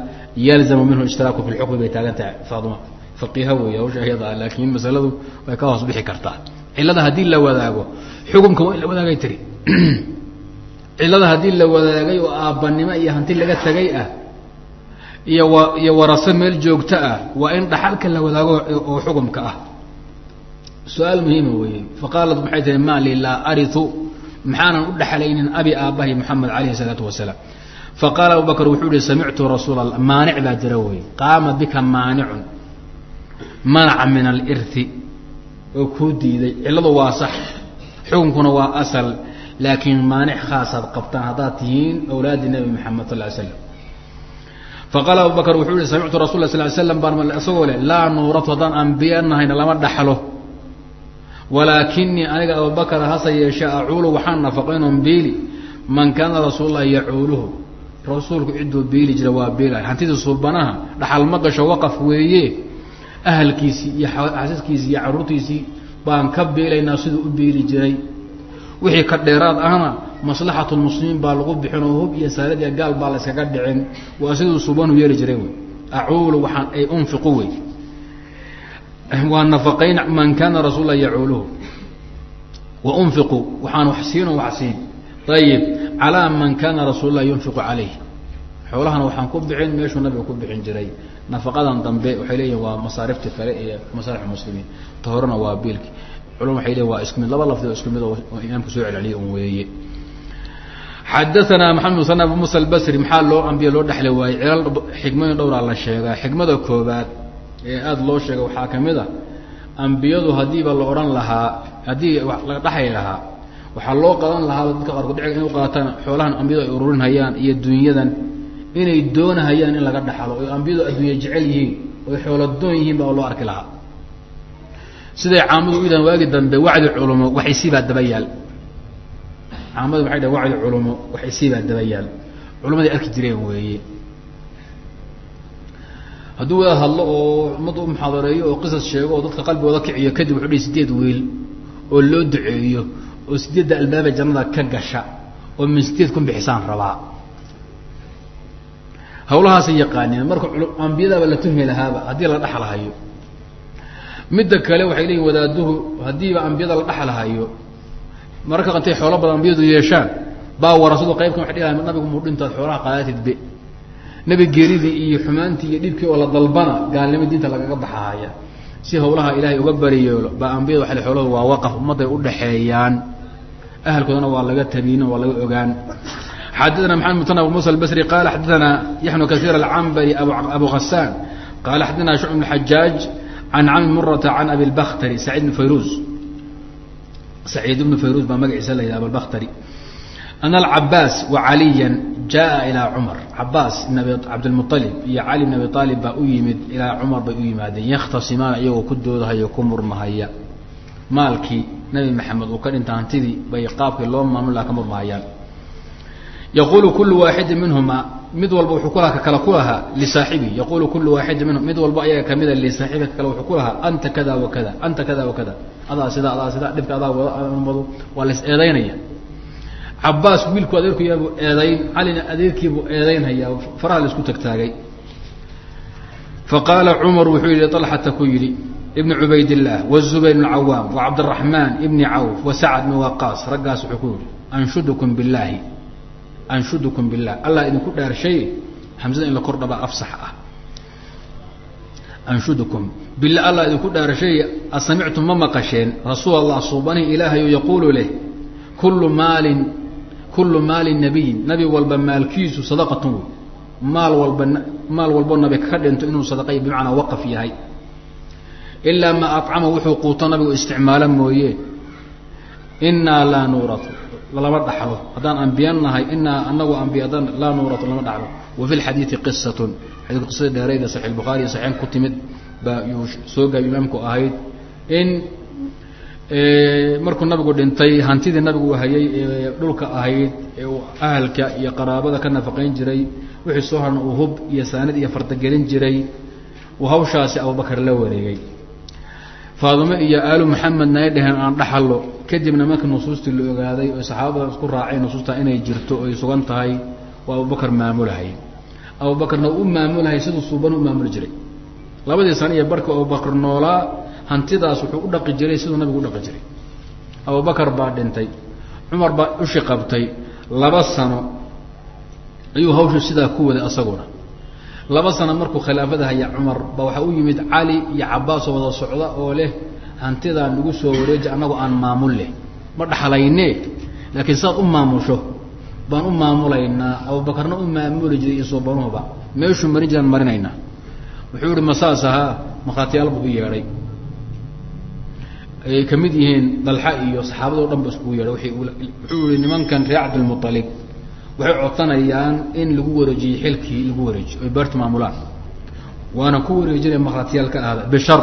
yalzamu minhu ishtiraaku fi lxukmi bay taagan tahay faaduma faqiiha wey hawsha iyada laakiin masaladu way ka hoos bixi kartaa. Cilada haddii la wadaago xukumka waa in la wadaagay tiri. Cilada haddii la wadaagay oo aabbanimo iyo hanti laga tegay ah iyo wa iyo waraso meel joogto ah waa in dhaxalka la wadaago oo xukumka ah su'aal muhiima weeye faqaalat maxay tihi maa li laa ariu maxaanan u dhexlaynin abi aabbahi moxamed alayhi salaatu wasalaam faqaala abu bakr wuxuu ihi samictu rasuul allah maanic baa jira wey qaama bika maanicun manaca min alirhi oo kuu diiday cilladu waa sax xukunkuna waa asal laakiin maanic khaasaad qabtaan haddaad tihiin awlaadi nebi moxamed sal l slam faqaala abu bakr wuxuu ihi samictu rasul la sal slam baan isagoo leh laa nuuratu haddaan nahayna lama dhaxlo walaakinii aniga abubakar hase yeeshe acuulu waxaan nafaqaynon biili. Man kaana rasuullah yacuuluhu rasuulku ciduu beeli jira waa beelay hantidii suubanaha dhaxal ma gasho waqaf weeye. Ahalkiisii iyo xasaskiisii iyo carruurtiisii baan ka beelaynaa siduu u beeli jiray. Wixii ka dheeraad ahna maslaxatu lmuslimiin baa lagu bixin oo hub iyo saalad iyo gaal baa la yskaga dhicin. Waa siduu suubanu yeeli jiray wey. Acuulu waxaan ay unfiqu wey waa nafaqayn man kaana rasuullah yacuuluhu wa unfiqu waxaan wax siin ayib calaa man kaana rasuullah yunfiqu calayh xoolahana waxaan ku bixin meeshuu nabiga ku bixin jiray. Nafaqadan dambe waxay leeyihiin waa masaarifta kale iyo masaalix muslimiin. Ta waa biilki. Culum waxay leeyihiin waa isku mid laba lafdi oo isku mid oo imaamku soo celceliya un weeye. Xadaanaa maxamed musan abu musa albasri maxaa loo ambiya loo dhexli waayey cilal xikmooyin dhowraa la sheegaa. Xikmada koobaad ee aada loo sheega waxaa ka mid a ambiyadu haddiiba la odhan lahaa haddii la dhaxay lahaa waxaa loo qadan lahaa dadka qaarkood dhiciga inay u qaataan xoolahan ambiyadu ay ururinhayaan iyo dunyadan inay doonahayaan in laga dhaxlo oy ambiyadu adduunya jecel yihiin oy xoolo doon yihiin baa loo arki lahaa. Siday caamadu u yidhahan waagi dambe wacdi culumo waxaysiibaa daba yaal caamadu waxay dhahen wacdi culumo waxaysiibaa daba yaal culummaday arki jireen weeye hadduu wadaad hadlo oo ummadda u muxaadareeyo oo qisas sheego oo dadka qalbigooda kiciyo kadib wuxuu dhihi sideed wiil oo loo duceeyo oo sideedda albaaba jannada ka gasha oo min sideed kun bixisaan rabaa. Hawlahaasay yaqaaneen marka ambiyadaaba la tuhmi lahaaba haddii la dhaxlahayo midda kale waxay leeyihiin wadaaduhu haddiiba ambiyada la dhaxlahayo mararka qantay xoolo badan ambiyadu yeeshaan baa warasadu qaybkan dhihi lahay nabigu muu dhintaad xoolaha qaadatidbe nebi geeridii iyo xumaantii iyo dhibkii oo la dalbana gaalnimo diinta lagaga baxahaya si hawlaha ilaahay uga bariyeelo baa ambiyada waxa xooladu waa waqaf ummadday udhaxeeyaan ahalkoodana waa laga tabiino waa laga ogaan. Xadana maxamed mutan abu musa albasri qala xadaana yaxnu kasiir alcambari abu hasaan qala xadana shucb bn xajaaj can cami murata can abi lbakhtari saciid bn fayruz. Saciid bnu fayruz baa magaciisa la yidhaha abulbakhtari wacaliya jaa ilaa cumar cabaas ibn abi cabdilmualib iyo cali bn abi aalib baa u yimid ilaa cumar bay u yimaadeen yakhtasimaan iyagoo ku doodahaya ku murmahaya maalkii nabi maxamed uu ka dhinta hantidii bay qaabkii loo maamul laha ka murmahayaan yaqulu kulu waaxidin minhuma mid walba wuxuu kulaha kakale ku lahaa lisaaxibi yaqulu kulu waaxidin minhum mid walba ayaga kamida lisaaxibi kakale wuxuu ku lahaa anta kada wa kada anta kada wa kada adaa sidaa adaa sidaa dhibka adaa wado waa las eedaynaya cabaas wiilku adeerku yaabuu eedayn calina adeerkiibuu eedaynhayaa faraha la isku tagtaagay faqaala cumar wuxuu yihi alxata ku yidhi ibn cubaydillaah wzubayr bn cawaam wacabdiraxmaan ibni cawf wasacad bn waqaas raggaas wuxuu ku yihi anshudukum billaahi anshudukum billah allah idinku dhaarshay hamsada in la kor dhabaa afsax ah. Anshudukum billah allah idinku dhaarshay asamictum ma maqasheen? Rasuul allah suubanihi ilaahayo yaquulu leh kullu maalin kullu maali nabiyin. Nabi walba maalkiisu sadaqatun wey. Maal walba maal walbo nabi ka dhinto inuu sadaqay bimacnaa waqaf yahay. Ilaa maa acama wuxuu quuto nabigu isticmaalo mooye inaa laa nuuratu lama dhaxlo. Haddaan ambiya nahay inaa anagu ambiyadan laa nuuratu lama dhaxlo. Wa fi lxadiidi qisatun xadiidku qisada dheerayda saxi bukhaari iyo saxiin ku timid baa yuu soo gaabi imaamku ahayd in markuu nabigu dhintay hantidii nabigu hayay ee dhulka ahayd ee uu ahalka iyo qaraabada ka nafaqayn jiray wixii soo harna uu hub iyo saanid iyo fardagelin jiray uu hawshaasi abubakar la wareegay. Faadumo iyo aalu maxamedna ay dhaheen aan dhaxallo kadibna marka nusuustii la ogaaday oo saxaabada isku raacay nusuusta inay jirto oy sugan tahay waa abubakar maamulahay abubakarna u maamulahay siduu suuban u maamuli jiray. Labadii sano iyo barka abubakar noolaa hantidaas wuxuu u dhaqi jiray siduu nabigu u dhaqi jiray. Abubakar baa dhintay cumar baa ushi qabtay. Laba sano ayuu hawshu sidaa ku waday asaguna. Laba sano markuu khilaafada haya cumar ba waxaa u yimid cali iyo cabaas oo wada socda oo leh hantidaa nagu soo wareeji annagu aan maamul leh. Ma dhaxlayne? Laakiin sidaad u maamusho. Baan u maamulaynaa. Abubakarna u maamuli jiray iyo soobanuhuba meeshuu marin jiraan marinaynaa. Wuxuu ihi masaas ahaa. Makhaatiyaal buu u yeedhay ay ka mid yihiin dalxa iyo saxaabado dhan ba iskugu yeedhay. Wuxuu yihi nimankan reer cabdilmualib waxay codsanayaan in lagu wareejiyo xilkii lagu wareejiyo oy beerta maamulaan. Waana ku wareejinay makhaatiyaal ka ahda bishar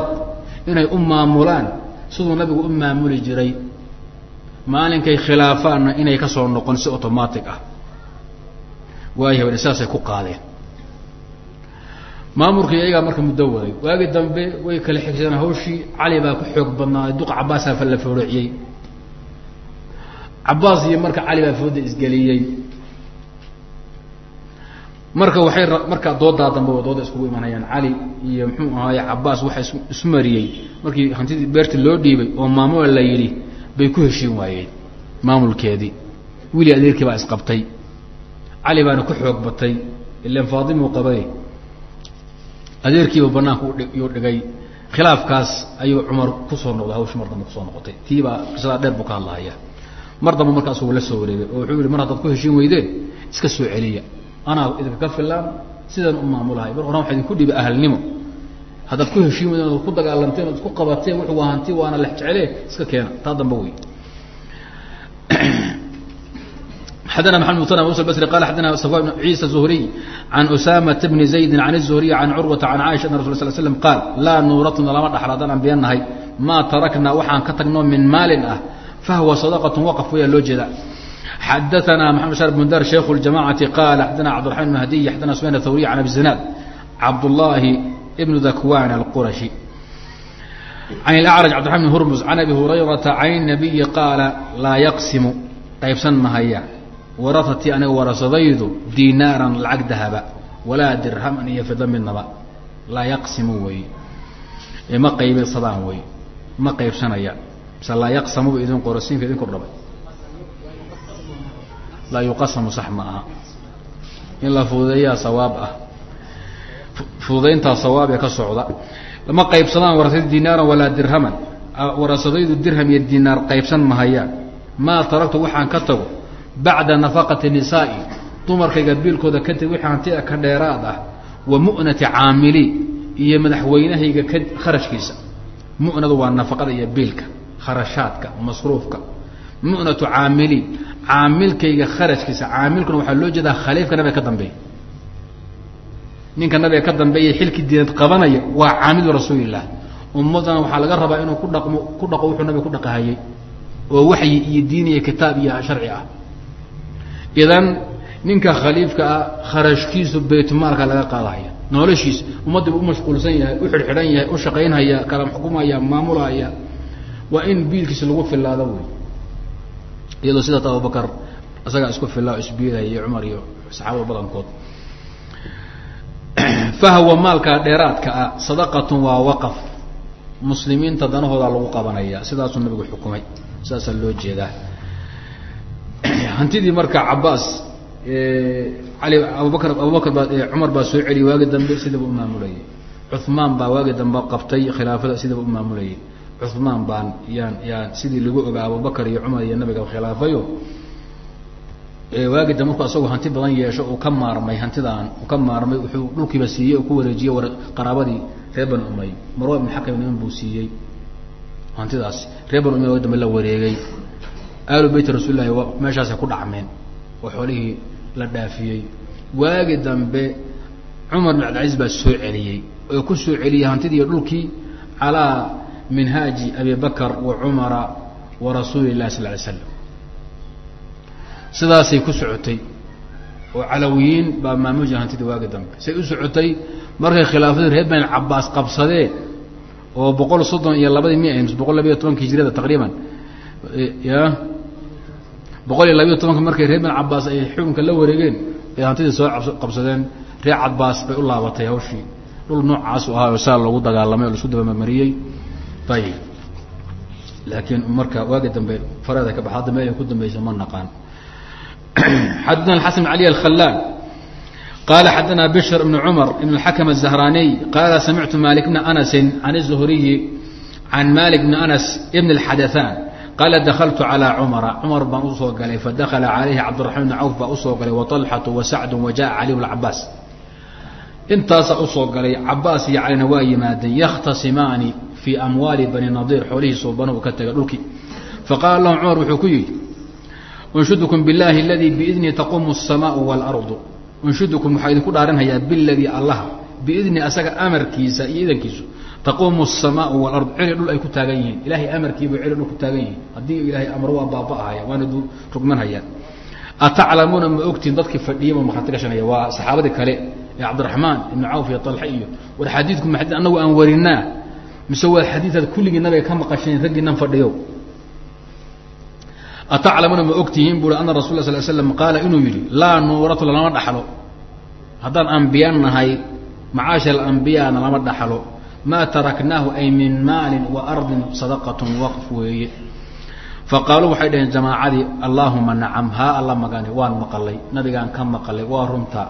inay u maamulaan siduu nabigu u maamuli jiray. Maalinkay khilaafaanna inay ka soo noqon si automatic ah. Hawene saasay ku qaadeen maamulkii iyagaa marka muddo waday. Waagi dambe way kala xigsadeen hawshii cali baa ku xoog badnaaday duqa cabaasaa la foorociyey cabaas iyo marka cali baa fooda isgeliyey. Marka waxay marka doodaa dambe wa dooda iskugu imanayaan. Cali iyo muxuu ahaaye cabaas waxa is isu mariyey. Markii hantidii beerta loo dhiibay oo maamula la yidhi bay ku heshiin waayeen maamulkeedii. Wili adeerkii baa isqabtay cali baana ku xoog batay. Ilan faadimuu qabay adeerkiiba banaanka uyuu dhigay. Khilaafkaas ayuu cumar ku soo noqday hawshi mar dambe ku soo noqotay. Tiibaa qisadaa dheer buu ka hadlahaya mar dambe marka asugu la soo wareegay oo wuxuu yihi mar haddaad ku heshiin weydeen iska soo celiya. Anaa idinka ka filaan sidaan u maamulahay. Mar oran waxa idinku dhiba ahalnimo. Haddaad ku heshiin weydeen oad ku dagaalanteen oad isku qabateen wuxuu waa hanti waana lex jecele iska keena. Taa dambe wey xadna محمد مطن موسى البصري قال xadna صفوان بن عيسى الزهري عن أسامة بن زيد عن الزهري عن عروة عن عائشة أن رسول صل سلم قال lاa nuuratna lama dhaxlo haddaan ambiya nahay maa taraknaa waxaan ka tagno min maalin ah fahwa صدقة wqف waya loo jeeda xadaثna محمد شhر بن dar شhيk الجamاعaةi qال xadna cبدالرحمن بن هدي xadna سفyان الثوري عن أبي زناad cabdاللahi بن ذكوان الqرشي عن الأعرج cبدالرحمن بن هرمز عن أبي هريرة عن النبي qاaل laa yqسم qaybsan mahaya warahatii aniga warasadaydu dinaaran lacag dahaba walaa dirhaman iyo fida midnaba. Laa yaqsimu wey ma qaybsadaan wey ma qaybsanaya. Mise laa yaqsamuba idin qoro siinka idin kordhabay laa yuqasamu sax ma aha. In la fududeeyaa sawaab ah. Fududayntaa sawaab ee ka socda. Ma qaybsadaan warasadaydu dinaaran walaa dirhaman. Warasadaydu dirham iyo dinaar qaybsan mahayaan maa taraktu waxaan ka tago bacda nafaqati nisaa'i dumarkayga biilkooda kadib wixii hantida ka dheeraad ah wa mu'nati caamili iyo madaxweynahayga ka kharashkiisa. Mu'nadu waa nafaqada iyo biilka kharashaadka masruufka. Mu'natu caamili caamilkayga kharashkiisa caamilkuna waxaa loo jeedaa khaliifka nabiga ka dambeeya ninka nabiga ka dambeeya xilkii diinad qabanaya waa caamilu rasuulilah ummadana waxaa laga rabaa inuu ku dhaqmo ku dhaqo wuxuu nabiga ku dhaqahayay oo waxyi iyo diin iyo kitaab iyo sharci ah idan ninka khaliifka ah kharashkiisu baytmaalka laga qaadahaya noloshiisa ummaddiiba u mashquulsan yahay u xidhxidhan yahay u shaqaynhaya kala xukumaya maamulhaya waa in biilkiisa lagu filaado wey iyadoo sidaas abubakar isagaa isku filaa isbiilaya cumar iyo saxaabada badankood. Fahwa maalka dheeraadka ah sadaqatun waa waqaf. Muslimiinta danahoodaa lagu qabanaya sidaasuu nabigu xukumay. Sidaasaa loo jeedaa hantidii marka cabaas ali abubakar abubakar baa cumar baa soo celiyay waagi dambe sidaba u maamulayay cuhmaan baa waagi dambe qabtay khilaafada sidaba u maamulayay cuhmaan baan yaan yaan sidii lagu ogaa abubakar iyo cumar iyo nabiga khilaafayo waagi dambe marku asagoo hanti badan yeesho uu ka maarmay hantidaan uu ka maarmay wuxuu dhulkiiba siiyey oo ku wareejiyey war qaraabadii reer bani umay marwa ibn xakam niman buu siiyey hantidaas. Reer bani umay waagi dambe la wareegay aalu beyt rasuulilahi waa meeshaasay ku dhacmeen oo xoolihii la dhaafiyey. Waagi dambe cumar bin cabdilcaziz baa soo celiyey oo ku soo celiyey hantidii dhulkii calaa minhaaji abi bakr wa cumara wa rasuuli lahi sal lay slam sidaasay ku socotay oo calawiyiin baa maamuja hantidii waagi dambe. Say u socotay markay khilaafadii reer bani cabaas qabsadeen oo boqol soddon iyo labadii mi boqol labayo tobanka hijriyada taqriiban ya boqol iyo labayo tobanka markay reer bani cabaas ay xukunka la wareegeen bay hantidii soo qabsadeen reer cabaas bay u laabatay hawshii dhul noocaasu ahaa oo saa loogu dagaalamay oo laisku dabamariyey ayib laakiin marka waagi dambe fareeda ka bax hadda meel ay ku dambaysa ma naqaan xadana xasan bn cali alkhalaan qala xadana bishr bn cumar ibn اxakm الزahraniy qala samictu malik bna anasi can الzuhriyi can malik bni anas ibn اxadaثan qaala dakltu calى cumara cumar baan usoo galay fadakla calayhi cabdiraحman bn cawf baa usoo galay waطalxatu wasacdu wajaءa caliy cabaas intaasaa usoo galay cabaas iyo calina waa yimaadeen yakhtasimaani fii amwaali bani nadiir xoolihii suubanuhu ka taga dhulkii faqaala lahu cumar wuxuu ku yidhi unshudukum biاllahi aladii biidni taqumu الsamaau wاlardu unshudukum waxaa idinku dhaarinhayaa biladii allaha biidni asaga amarkiisa iyo idankiisu taquumu الsamaau wاlard celi dhul ay ku taagan yihiin ilahay amarkiibu celi dhul ku taagan yihiin haddii ilaahay amro waa baaba'ahaya waana du rugmanhayaan ataclamuuna ma ogtiin dadkii fadhiyaba markhaati gashanaya waa saxaabadii kale ee cabdiraxmaan ibnu cawf iyo طalxe iyo war xadiidku ma xadii anagu aan warinaa mise waa xadiidaad kulligii nabiga ka maqasheen raggiinan fadhiyo ataclamuuna ma ogtihiin bui ana rasul la sl slam qaala inuu yidhi laa nuuratu lama dhaxlo haddaan ambiya nahay macaashir alambiyaana lama dhaxlo maa taraknaahu ay min maalin wa ardin sadaqatun waqf weeye. Faqaaluu waxay dhaheen jamaacadii allaahuma nacam haa alla magani waan maqalay nabigaan ka maqalay waa runtaa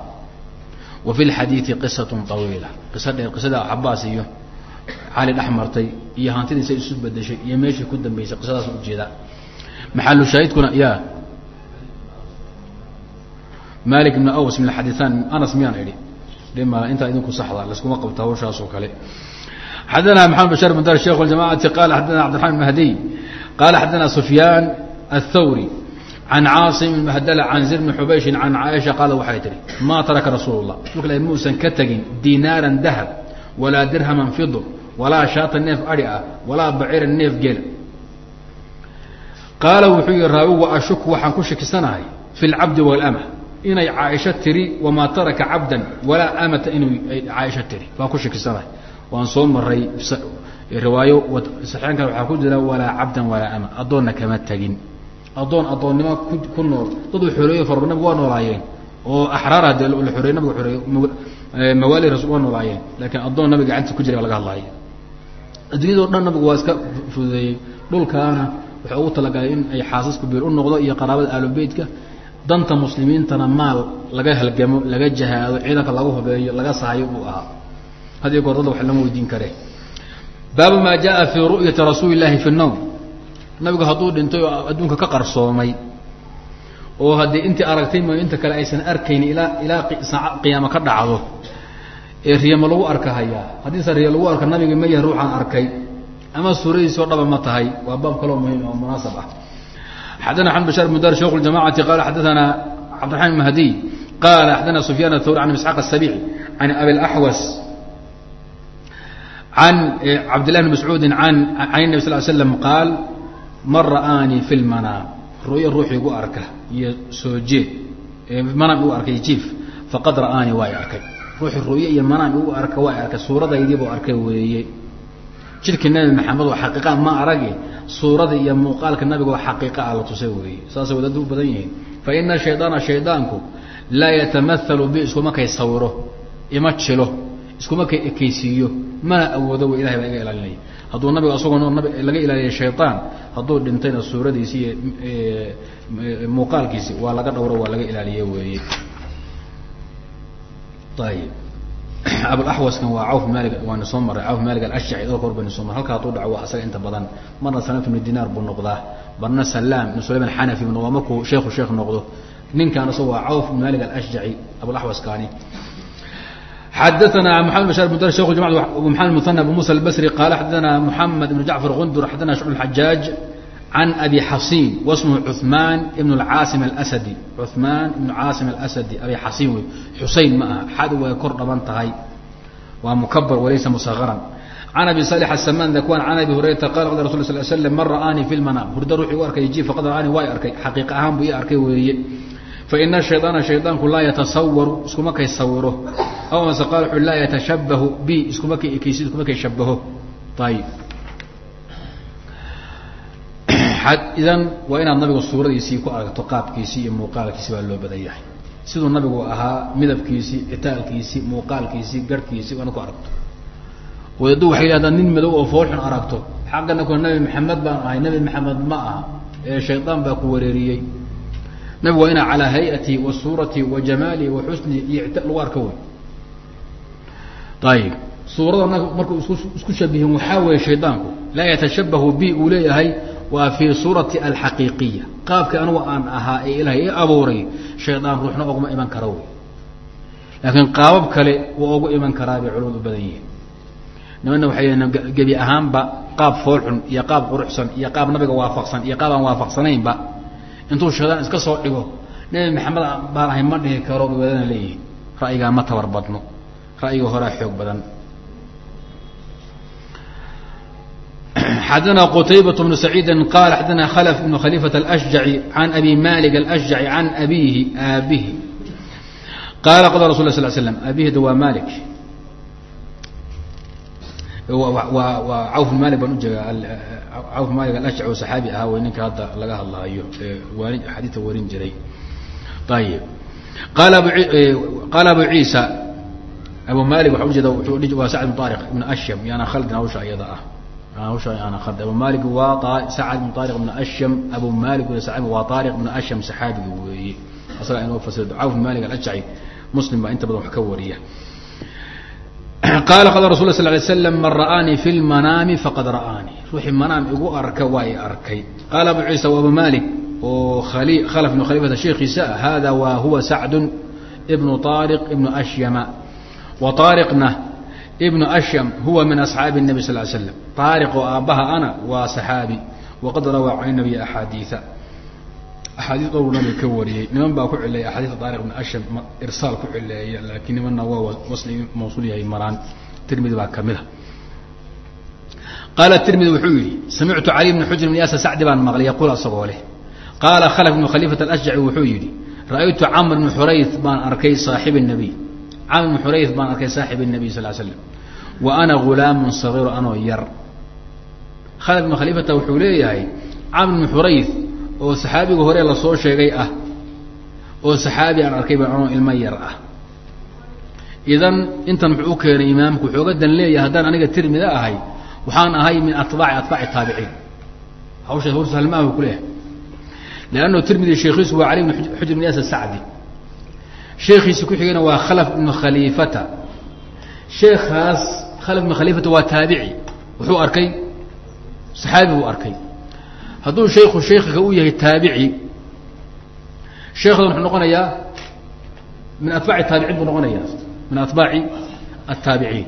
wa fi lxadiidi qisatun طawiila qiso dheer qisada cabaas iyo cali dhex martay iyo hantidiisa isu bedeshay iyo meeshii ku dambeysay qisadaas ujeeda maxalu shaahidkuna ya malik ibn aws min xadiian anas miyaan idhi? Dhima intaa idinku saxda laskuma qabta hawshaas oo kale xadana maxamed bashar bn dar sheikh اjamacati qala xadana cabdiرaحman mahdiy qala xadana sufyaan الthawri can caasim mahdl can zir bni xubayshin can caaisha qaala waxay tihi ma taraka rasuul الlah rasuulka ilahi muusan ka tegin dinaaran dahab walaa dirhaman fido walaa shaata neef adhi ah walaa baciiran neef geel qaala wuxuu yihi raawi wa ashuku waxaan ku shakisanahay fi اlcabdi wاlama inay caaisho tiri wamaa taraka cabdan walaa amata inuu caaisho tiri waan ku shakisanahay waan soo maray riwaayo saxeenkan waxaa ku jira walaa cabdan walaa ama addoonna kama tegin addoon addoonnimo ku nool. Dad uu xoreeyo far nabigu waa noolaayeen. Oo axraara dee la xoreey nabiga xoreeyo mawaali rasul waa noolaayeen. Laakiin addoon nabiga gacantiisa ku jira laga hadlaayo adduunyado dhan nabigu waa iska fududeeyey. Dhulkaana wuxuu ugu talagalay in ay xaasasku biir u noqdo iyo qaraabada aalubeytka danta muslimiintana maal laga halgamo laga jahaado ciidanka lagu hubeeyo laga sahayo buu ahaa hadiyo goor dada wax lama weydiin kare baabu maa jaa fii ru'yati rasuuli llaahi fi nowm nabigu hadduu dhintay oo adduunka ka qarsoomay oo haddii intii aragtay mooy inta kale aysan arkayn ilaa ilaa qiyaamo ka dhacdo ee riyama lagu arkahayaa haddiise riya lagu arka nabiga ma yahay ruuxaan arkay ama suuradiisoo dhaba ma tahay waa baab kaloo muhim oo munaasab ah xadana xamed bashar bn dar sheikh اjamacati qala xadaana cabdiraحman mahdiy qala xadana sufyan athawri can isxaaq الsabici can abi اlaxwas can cabdillahi bn mascuudi an can الnabi sal slam qaal man ra'aanii fi lmanaam ru'yo ruux igu arka iyo soo jeed manaam igu arkay jiif faqad ra'aanii waa y arkay ruuxi ru'yo iyo manaam igu arka waa y arkay suuradaydiibuu arkay weeye jidhkii nabi maxamed oo xaqiiqa ma arage suurada iyo muuqaalka nabiga oo xaqiiqa ah la tusay weeye saasay waddada u badan yihiin fa ina shaydaana shaydaanku laa yatamaalu bi iskuma kay sawiro ima jilo iskuma ekeysiiyo mana awoodo w ilahay baa iga ilaalinaya. Hadduu nabiga asagoo laga ilaaliya shayaan hadduu dhintayna suuradiisi iyo muuqaalkiisi waa laga dhowro waa laga ilaaliye weeye. Ayib abulaxwaskan waa cawf maali waana soo maray. Cawf maalig alashjaci dhowrka hor baynu soo maray. Halka hadduu dhaco waa asaga inta badan. Marna sanat ibnu dinaar buu noqdaa. Marna salaam ibnu sulayman xanafi buu noqdaa. Markuu sheekhu sheekh noqdo ninkan isaga waa cawf maalig alashjaci abulaxwaskaani xadaana maxamed bashar bn dar shekh jamac maxamed muhana abu musa albasri qaala xadaana muxamed ibn jacfar gundur xadana shucb xajaaj can abi xasiin wasmuhu cuثmaan ibn اcaasim alasadi cuثmaan ibn caasim alasadi abi xasiin wey xusein ma aha xad way kor dhaban tahay waa mukabar walaysa musagaran can abi salix asamaan dakwan can abi hurayrata qala qala rasul sal slam man ra'aanii fi lmanaam hurda ruux igu arkay ji faqad ra'aanii waa arkay xaqiiqa ahaan buu ii arkay weeye faina shayطaana shaydaanku laa yatasawaru iskuma kay sawiro aw mase qaal wuxu laa yatashabahu bi iskuma kay ekeysi iskuma kay shabaho ayib idan waa inaad nabiga suuradiisii ku aragto qaabkiisii iyo muuqaalkiisi baa loo badan yahay siduu nabigu ahaa midabkiisii itaalkiisii muuqaalkiisii garhkiisii waa ku aragto wadadu waxay yidhahdaan nin madow oo foolxun aragto xaggana kuna nabi maxamed baan ahay nabi maxamed ma aha ee shaydaan baa ku wareeriyey nabigu waa inaa calaa hay'atihi wa suuratihi wa jamaalihi wa xusnihi iyo lagu arko wey ayib suurada nab markuu isku shabihin waxaa weeye shaydaanku laa yatashabahu bi uu leeyahay waa fii suurati alxaqiiqiya. Qaabkii anugu aan ahaa ee ilaahay i abuuray shaydaan ruuxna oguma iman kara wey laakiin qaabab kale wuu ogu iman karaa bay culamadu badan yihiin. Nimanna waxay gebi ahaanba qaab foolxun iyo qaab quruxsan iyo qaab nabiga waafaqsan iyo qaab aan waafaqsanaynba intuu shaydaan iska soo dhigo nebi maxamed baan ahay ma dhihi karo bay wadana leeyihiin ra'yigaa ma tabar badno ra'yiga horaa xoog badan xadana qtaybaة بن سacيidi qal xadana klف بن khليفة الأشجعي عan أbي mالك الأشجعي عan أbihi aabihi qala qala rasul ه صل sلم abihida waa malik waa cawf maali baan ujeega cawf maalig alashc oo saxaabi ahaa wey ninka hadda laga hadlaayo eewaari xadiidka warin jiray. Ayib qaala abu qaala abu ciisa abu malik waxa ujeeda u waa sacd bn ariq ibn asham yaana khaldin hawsha iyada ah. Hawsha yaana khald abu malik waa sacd bn ariq ibn asham abu malik wa saab waa ariq ibn asham saxaabiga weeye. Asaga inoo fasiro cawf maalig alashci muslim baa inta badan wax ka wariya qaala qala rasul sl lay slam man ra'aanii fi lmanaami faqad ra'aanii ruuxii manaam igu arka waay arkay qaala abu ciisa wa abu malik oo khalaf ibnu khaliifata sheekiisa ah hada wa huwa sacdu ibnu aariq ibnu ashyama wa aariqna ibnu ashyam huwa min asxaabi الnabi sal slam aariq oo aabbaha ana waa saxaabi waqad rawaa can nabiy axaadiia axaadiis dhowru nabiga ka wariyey niman baa ku cileeya axaadiista daariq ibn asham irsaal ku cileeya laakiin nimanna waa wasli mawsuul yahay maraan tirmidi baa kamid a qaala tirmidi wuxuu yihi samictu cali bni xujr bn yaasa sacdi baan maqlay yaquul asagoo leh qaala khalaf ibnu khaliifat alashjaci wuxuu yidhi ra'aytu camr bni xurayth baan arkay saaxib الnabiy camr bni xurayth baan arkay saaxib الnabiy sal slam wa ana gulaamun sagiiru anoo yar khalaf ibnu khaliifata wuxuu leeyahay camr bni xurayth oo saxaabiga hore la soo sheegay ah oo saxaabi aan arkay baan anoo ilmo yar ah. Idan intan muxuu u keenay imaamku wuxuu ga dan leeyahay haddaan aniga tirmida ahay waxaan ahay min atbaaci atbaaci taabiciin hawsha hawr salmaahu ku leeyahay. Leanno tirmidi sheekhiisu waa cali bn xujr bn yaas sacdi sheekhiisi ku xigayna waa khalaf ibnu khaliifata. Sheekhaas khalaf ibnu khaliifata waa taabici. Wuxuu arkay saxaabi buu arkay hadduu shayku shaykhiga u yahay taabici sheekdan wuxuu noqonayaa min atbaaci taabiciin buu noqonayaa min atbaaci ataabiciin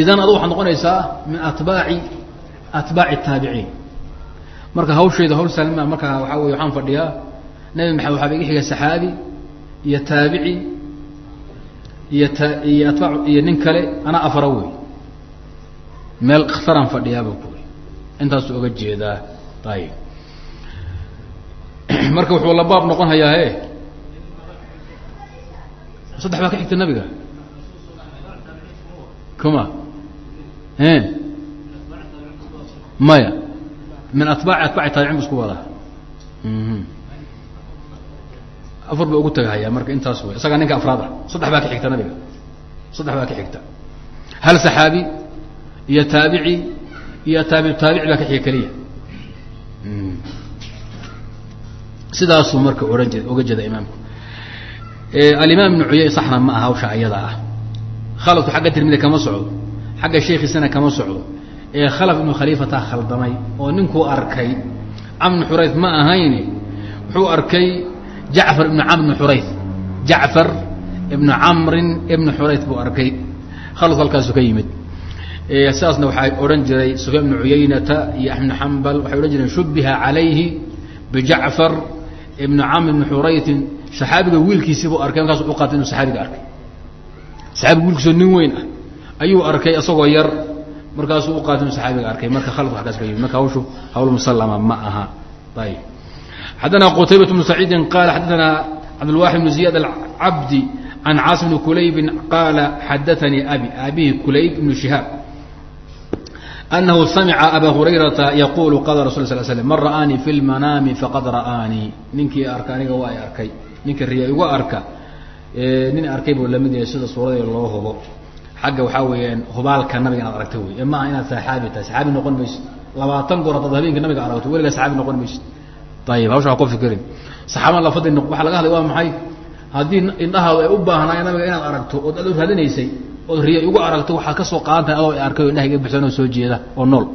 idan adu waxaad noqonaysaa min atbaaci atbaaci taabiciin marka hawshayda hawl salma marka waxaa wey waxaan fadhiyaa nabi maxamed waxaaba iga xiga saxaabi iyo taabici iyo ta iyo atbaac iyo nin kale anaa afara wey meel khtaraan fadhiyaaba intaasu oga jeedaa. Ayib marka wuxuu la baab hayaa he saddex baa ka xigta nabiga? Kuma. E maya. Min atbaaci atbaaci taabicin bu isku wadaa afar ba ugu tagahayaa marka intaas wey isagaa ninka afraad ah saddex baa ka xigta nabiga. Saddex baa ka xigta. Hal saxaabi iyo taabici iyo taabic taabici baa ka xiga keliya. Sidaasuu marka ohan jee oga jeeda imaamku. Alimaam ibnu cuyay saxna ma aha hawsha ayada ah. Khaladku xagga tirmida kama socdo xagga sheekhiisana kama socdo. Ee khalaf ibnu khaliifataa khaldamay oo ninkuu arkay camr ibnu ma ahayne wuxuu arkay jacfar ibnu camr ibnu jacfar ibnu camrin ibnu xurayth buu arkay. Khaladku halkaasu ka yimid sidaasna waxaa odhan jiray sufyaan bnu cuyaynata iyo axmed xambal waxay odhan jireen shubiha calayhi bijacfar ibni camr ibni xuraytin saxaabiga wiilkiisii buu arkay markaasu u qaatay inuu saxaabiga arkay. Saxaabiga wiilkiisoo nin weyn ah ayuu arkay isagoo yar markaasuu u qaatay inuu saxaabiga arkay. Marka khalku halkaas ka yimid marka hawshu hawl musallama ma aha. Ayib. Xadana qutaybat bnu saciidin qaala xadaana cabdulwaxid bnu ziyad alcabdi can caasim bni kulaybin qaala xadaanii abi aabihi kulayb ibnu shihaab أنه سمع أbا هريرة يقول qال رsuل صل سلم mن رآnيi في المناaم فqad رآnيi ninkii arka aniga waa arkay ninka riya igu arka nin arkay buu lamid yahay sida suuradee loo hubo xagga waxaa weeyaan hubaalka nabiga inaad aragta wey e maaha inaad saxaabi tahay saxaabi noqon maysid labaatan goor haddaad habeenka nabiga aragto weligaa saxaabi noqon maysid ayib hawsha ha ku fikirin saxaaba lafadi waxaa laga hadlay waa maxay haddii indhahaadu ay u baahnaayeen nabiga inaad aragto ood ad raadinaysay ood riya igu aragto waxaad ka soo tahay adoo arkay o indhaha iga buxsan oo soo jeeda oo nool.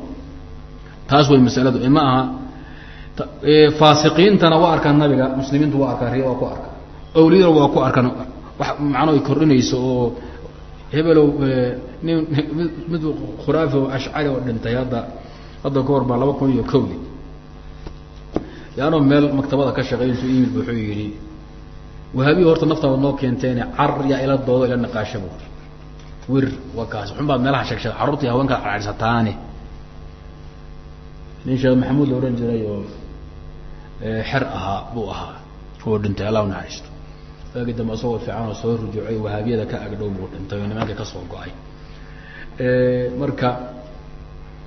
Taas way masaladu ma aha. Faasiqiintana waa arkaan nabiga muslimiintu waa arkaan riya waa ku arkaan. Awliyadana waa ku arkaan. Wax macno ay kordhinayso oo hebelow nin mid khuraafi oo ashcari oo dhintay hadda hadda ka hor baa laba kun iyo kowdi. Yaanoo meel maktabada ka shaqeey intuu imid wuxuu yidhi wahaabiya horta naftaada noo keenteene car yaa ila doodo ila naqaasha buuri wir waa kaas xun baad meelaha sheegsheeg carruurtii haweenkaad cadhadsataane nin sheekh maxamuud la odhan jiray oo xer ahaa buu ahaa. Oo dhintay allah naxariisto waagi dambe isagoo fiican oo soo rujuucay wahaabiyada ka agdhow buu dhintay oo nimanka ka soo go'ay. Marka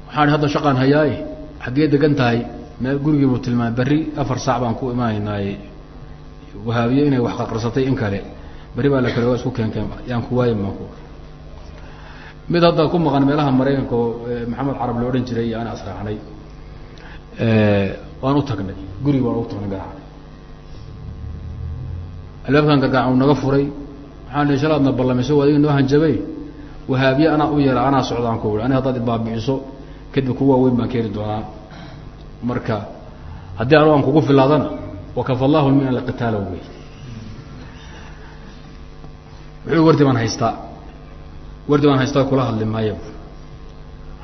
waxaan hadda shaqaan hayaaye xaggee degan tahay meel gurigii buu tilmaamay berri afar saac baan ku imaanaynaaye wahaabiye inay wax qarqarsatay in kale. Berri baa la kale waa isku keenkeen yaan ku waayi maan ku mid hadda ku maqan meelaha maraykanka oo maxamed carab la odhan jiray ana asraacnay waan u tagnay. Gurigi waan ugu tagnay garaca albaabkan gargaac naga furay. Waxaan ihi shalaadna ballamiso waa adiga noo hanjabay. Wahaabiye anaa u yeela anaa socdaan ku ui ani haddaad ibaabi'iso kadib ku waaweyn baan keeni doonaa. Marka haddii anu aan kugu filaadana wakafa allahu lmina liqitaala wey wuxuu wardi baan haystaa wardi baan haystaa kula hadli maayo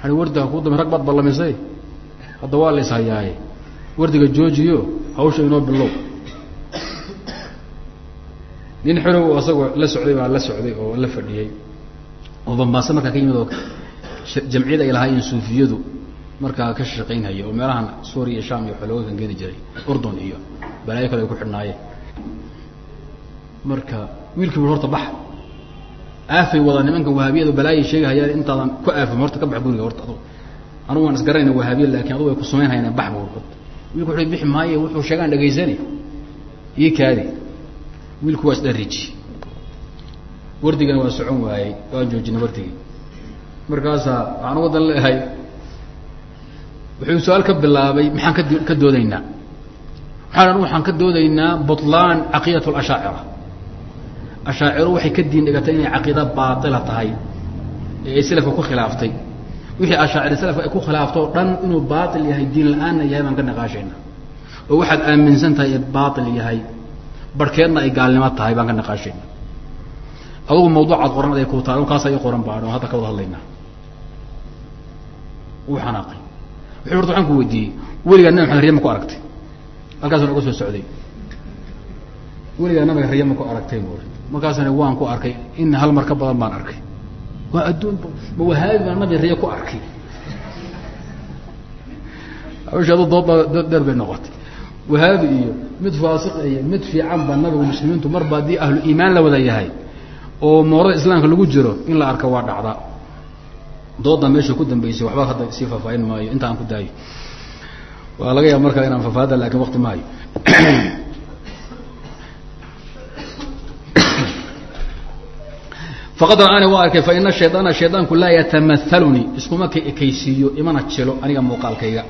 waaa wardiga kuu dambe rag baad ballamisay hadda waa la is hayaaye. Wardiga joojiyo hawsha inoo bilow. Nin xorow asagoo la socday baa la socday oo la fadhiyey oo bambaase markaa ka yimid oo jamciyada ay lahaayeen suufiyadu markaa ka shaqaynhaya oo meelahan suuriya iyo sham iyo xolooga kan geeni jiray urdun iyo balaayo kale ay ku xidhnaayeen. Marka wiilkii bu horta bax aafay wada nimanka wahaabiyada balaayay sheegahayaan intaadan ku aafin horta ka bax guriga horta adu anugu waan isgaranayna wahaabiya laakiin adugu ay ku samaynhayaan bax bu wiilku wuxuu bixi maayo wuxuu sheegaan dhagaysani ii kaadi. Wiilku waa isdhariji wardigana waa socon waayey waan joojinay wardigii. Markaasaa waxaan wadan leehay wuxuu su'aal ka bilaabay maxaan ka ka doodaynaa? Waxaan waxaan ka doodaynaa butlaan caqiidat lashaacira ashaaciro waxay ka diin dhigatay inay caqiida baatila tahay ee ay selafka ku khilaaftay. Wixii ashaacir selafka ay ku khilaafto o dhan inuu baatil yahay diin la'aanna yahay baan ka naqaashayna. Oo waxaad aaminsan tahay ee baatil yahay barhkeedna ay gaalnimo tahay baan ka naqaashayna. Adugu mawduucaad qoran aday ku taal kaasa i qoran baan oo hadda ka wada hadlaynaa. Wuu xanaaqay. Wuxuu orta waxaan ku weydiiyey weligaa nabi maxamed riya ku aragtay. Halkaasa noga soo socday weligaa nabiga riya ma ku aragtay bu uri markaasana waan ku arkay in hal mar ka badan baan arkay. Waa adduun ma wahaabi baa nabi riya ku arkay. Hawsha adu dood dheer bay noqotay. Wahaabi iyo mid faasiq iyo mid fiican ba nabigu muslimiintu marba haddii ahlu iimaan la wada yahay oo moorada islaamka lagu jiro in la arka waa dhacdaa dooda meesha ku dambeysay waxba hadda sii faafaahin maayo inta aan ku daayo. Waa laga yaaba markaa inaan faafahada laakiin wakti maayo faqad ra'aani waa arkay faina shayطaana shayطaanku laa yatamahalunii iskuma ka ekaysiiyo imana jilo aniga muuqaalkayga.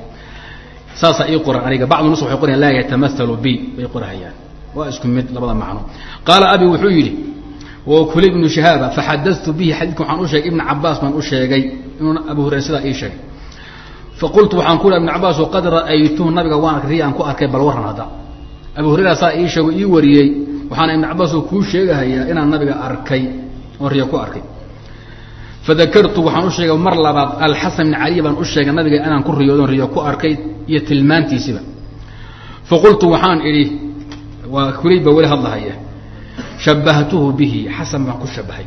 Saasaa ii qoran aniga. Bacdu nus waxay qorayan laa yatamahalu bi bay qorahayaan. Waa isku mid labada macno. Qaala abi wuxuu yidhi kuli ibnu shahaaba faxadatu bihi. Xadiidka waxaan u sheegay ibna cabaas baan u sheegay. Inuu abu hurayra sidaa ii sheegay. Faqultu waxaan ku ibn cabaas qad ra'aytuhu nabiga waan riya aan ku arkay bal waran hadda. Abu hurayra saa ii sheego ii wariyey waxaana ibn cabaas kuu sheegahayaa inaan nabiga arkay oon riya ku arkay. Fadakartu waxaan u sheegay mar labaad alxasan bn caliy baan u sheegay nabiga inaan ku riyoodon riyo ku arkay iyo tilmaantiisiba faqultu waxaan idhi waa kulay baa weli hadlahaya. Shabahtuhu bihi xasan baan ku shabahay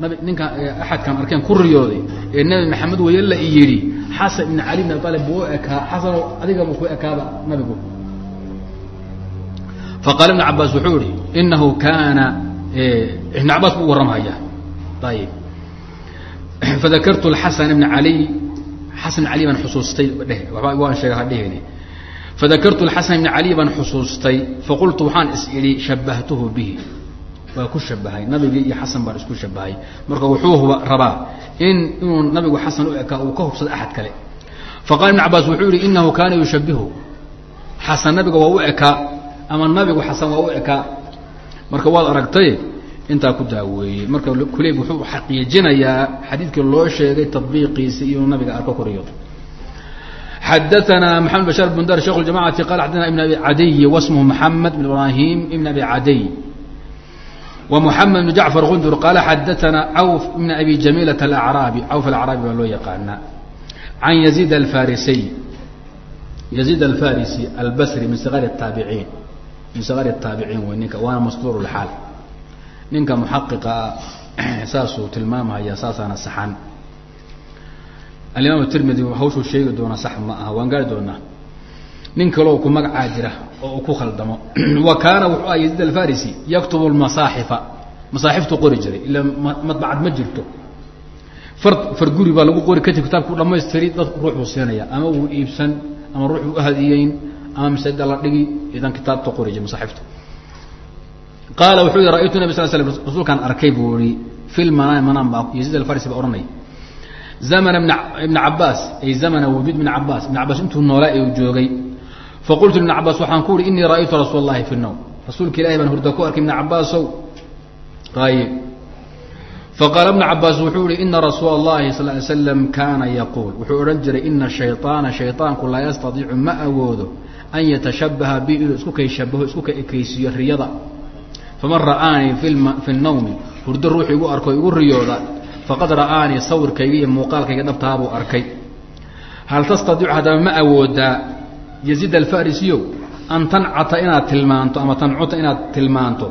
nabi ninka axadkaan arkeen ku riyooday ee nabi maxamed weye la yidhi xasan ibn cali bn abi alib buu ekaa xasano adigaba ku ekaaba nabigu. Faqaala ibn cabaas wuxuu ihi inahu kaana ibn cabaas buu warramhaya ayib fadakartu xasan ibna ali. Xasan cali baan xusuustay dheh waba waan sheega hadheheni fadakartu xasan ibna cali baan xusuustay faqultu waxaan is idhi bihi. Waa ku shabahay nabigii iyo xasan baan isku shabahay marka wuxuu rabaa in inuu nabigu xasan u ekaa uu ka hubsado axad kale. Faqala ibn cabaas wuxuu yihi inahu kaana yushabihu xasan nabiga waa u ekaa ama nabigu xasan waa u ekaa marka waad aragtay intaa ku daaweeyey marka kuleyb wuxuu xaqiijinayaa xadiidkii loo sheegay tabiiqiisi iyo nabiga arko koriyo xadaثna mحamed bashاr بن dar shekh الجamacati qal xadana ibn abi cadiy wasmhu mحamed بn ibrahim ibn abi cadiy ومحamed بن jacفar غundur qaala xadaثna cawf ibn abi jamilaة اأعraabi cawf aلأعraabi baa loo yaqaana can يزيid الfarisiy يزيid الfarisi albsri min صغاr الtaabiciin min saqari taabiciin wey ninka waana masduur lxaal ninka muxaqiqa saasuu tilmaamaya saasaana saxan. Alimaam tirmidi hawshuu sheegi doona sax ma aha waan gaari doonaa. Nin kaloo ku magacaa jira oo uu ku khaldamo. Wa kaana wuxuu aha yaziid alfarisi yaktubu lmasaaxifa masaaxiftu qori jiray ila madbacad ma jirto. Far farguri baa lagu qori kadib kitaabku dhamaystiri dad ruux buu siinaya ama wuu iibsan ama ruux buu uhadiyeyn ama masaajida la dhigi idan kitaabta qori jiray masaaxiftu qaala wuxuu yihi ra'aytu nabi sal slam rasuulkaan arkay buu ihi fi lmanaam manaan baa yaziid alfarisi baa ohanaya zamana ibna cabaas ay zamana wujuud ibna cabaas ibna cabaas intuu noolaa ee uu joogay faqultu ibna cabaas waxaan ku uhi inii ra'aytu rasuul اllahi fi الnowm rasuulka ilahi baan hurda ku arkay ibna cabaasow ayb faqaala ibna cabaas wuxuu yihi ina rasuula اllahi sal ly slam kaana yaquul wuxuu odhan jiray ina shayطaana shayطaanku laa yastadiicu ma awoodo an yatashabaha bi inuu isku kay shabaho isku ka ekaysiiyo riyada faman ra'aanii fi الnowmi hurdo ruuxu igu arko igu riyooda faqad ra'aanii sawirkayga iyo muuqaalkayga dhabtaabuu arkay hal tastadiicu haddaba ma awoodaa yaziid alfarisiyow an tancata inaad tilmaanto ama tancuta inaad tilmaanto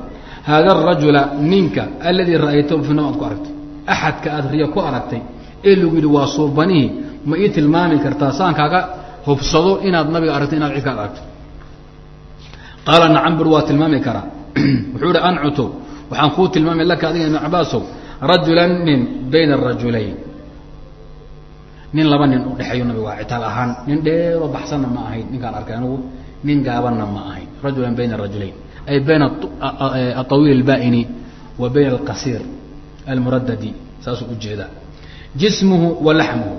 haada arajula ninka aladii ra'aytahu fi nawm aad ku aragtay axadka aad riyo ku aragtay ee lagu yidhi waa suubanihii ma ii tilmaami kartaa saan kaaga hubsado inaad nabiga aragtay inaad cid aragto. Qaala nacam bur waa tilmaami karaa. Wuxuu ihi ancutu waxaan kuu tilmaamay laka adiga ibn cabaasow rajulan nin bayna arajulayn nin laba nin u dhexeeyo nabigu waa citaal ahaan nin dheeroo baxsanna ma ahayn. Ninkaan arkay anigu nin gaabanna ma ahayn. Rajulan bayna arajulayn ay bayna aطawiil اlbaa'ini wa bayna alqasiir almuradadi saasuu u jeedaa jismuhu wa laxmuhu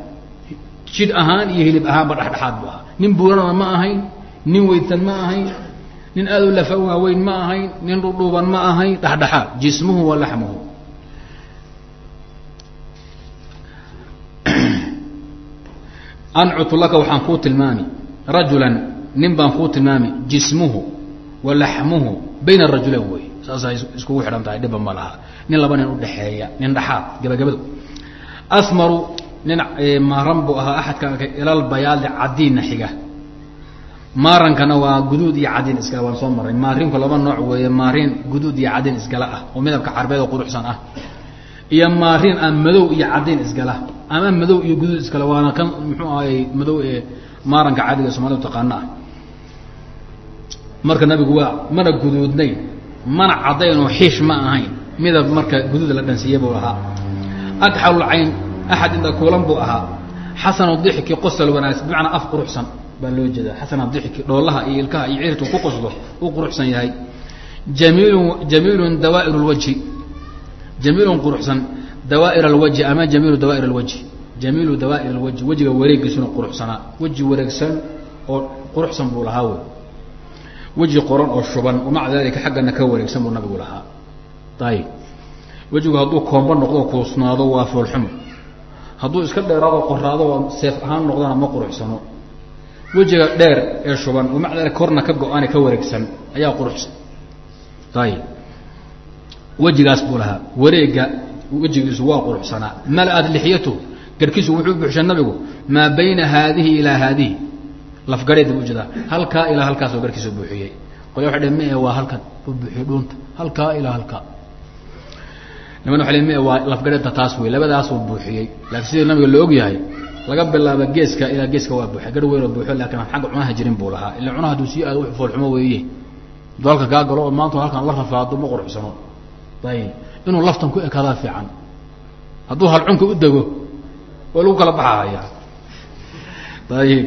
jidh ahaan iyo hilib ahaanba dhexdhexaad buu ahaa. Nin buurana ma ahayn nin weydsan ma ahayn nin aad u lafa waaweyn ma ahayn nin dhudhuuban ma ahayn dhexdhexaad. Jismuhu wa laxmuhu. Ancutu laka waxaan kuu tilmaami. Rajulan nin baan kuu tilmaami. Jismuhu wa laxmuhu. Bayna arajulayn wey. Saasay iskugu xidhan tahay dhiba ma laha. Nin laba nin udhexeeya nin dhaxaad gabagabadu. Asmaru nin maaran buu ahaa axadka ilal bayaadi cadiinna xiga maarankana waa guduud iyo cadiin iskala waan soo maray. Maarinku laba nooc weeye maarin guduud iyo cadiin isgala ah oo midabka carbeed oo quruxsan ah. Iyo maarin aan madow iyo cadiin isgala ama madow iyo guduud iskale waana kan muxuu ahay madow ee maaranka cadiga soomaalida taqaana ah. Marka nabigu waa mana guduudnayn mana cadayn oo xiish ma ahayn. Midab marka guduud la dhansiiye buu ahaa. Agxalulcayn axad inta kuulan buu ahaa xasanu dixki qosal wanaagsan bimacnaa af quruxsan baa loo jeedaa xasana dixki dhoolaha iyo ilkaha iyo cirtu ku qoslo uu quruxsan yahay jamiilun jamiilun dawaa'ir lwajhi jamiilun quruxsan dawaa'ir alwajhi ama jamiilu dawaa'ir alwajhi jamiilu dawaa'ir alwajhi wejiga wareegiisuna quruxsanaa weji wareegsan oo quruxsan buu lahaa wey weji qoran oo shuban maca dalika xaggana ka wareegsan buu nabigu lahaa ayib wejigu hadduu koombo noqdo kuusnaado waa foolxumo hadduu iska dheeraado qoraado seef ahaan noqdana ma quruxsano wejiga dheer ee shuban maca dalika korna ka go-ane ka wareegsan ayaa quruxsan ayib wejigaas buu lahaa. Wareega wejigiisu waa quruxsanaa malad lixyatu garhkiisu wuxuu buuxshay nabigu maa bayna haadihi ilaa haadihi. Lafgareeda bu u jeedaa halkaa ilaa halkaasoo garhkiisu buuxiyey. Qolya waxa dhe mae waa halkan? U buuxiyo dhuunta. Halkaa ilaa halkaa niman waa mae waa lafgareedta taas wey labadaasuu buuxiyey. Laakiin sida nabiga la og yahay laga bilaaba geeska ilaa geeska waa buuxay garh weynoo buuxo laakiin xagga cunaha jirin buu lahaa. Ila cunaha haduu sii aado wuxuu foolxumo weeye. Aduu halka kaa galo oo maanta halkan la rafaado ma quruxsano. Ayib inuu laftan ku ekaadaa fiican. Hadduu halcunka u dego waa lagu kala baxahaya ayib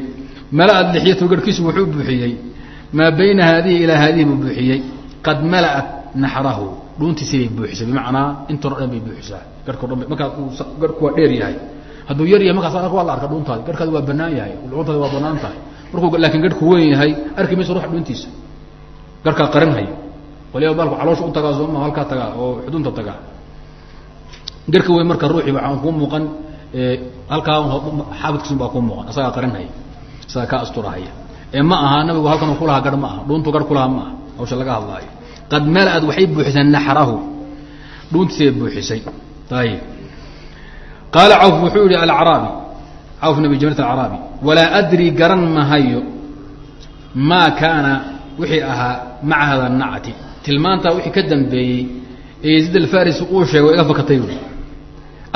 mala'at lixyatu garhkiisu wuxuu buuxiyey maa bayna haadihi ilaa haadihi buu buuxiyey. Qad mala'at naxrahu dhuuntiisii bay buuxisay bimacnaa intoro dhan bay buuxisaa. Garhko dhan markaa garhku waa dheer yahay. Hadduu yar yahay markaas waa la arka dhuuntaadi garhkaadi waa banaan yahay. Dhuuntaadi waa bannaan tahay. Markuu laakiin garhku weyn yahay arki mayso ruux dhuuntiisa garhkaa qarinhaya waliba baalku caloosha u tagaa sooma halkaa tagaa oo xudunta tagaa. Garka weyn marka ruuxii waxaan kuu muuqan halkaa xaabidkiisun baa kuu muuqan. Isagaa qarinhaya isagaa kaa asturahaya. Ee ma aha nabigu halkan kulahaa garh ma aha. Dhuuntu garh kulahaa ma aha. Hawsha laga hadlaayo qad mala'ad waxay buuxisay naxrahu. Dhuuntiisay buuxisay. Ayib qaala cawf wuxuu yihi alcaraabi cawf nabi jamirat alcaraabi walaa adri garan mahayo maa kaana wixii ahaa maca nacti. Tilmaantaa wixii ka dambeeyey ee yaziid alfarisi uu sheegay o iga fakatay buui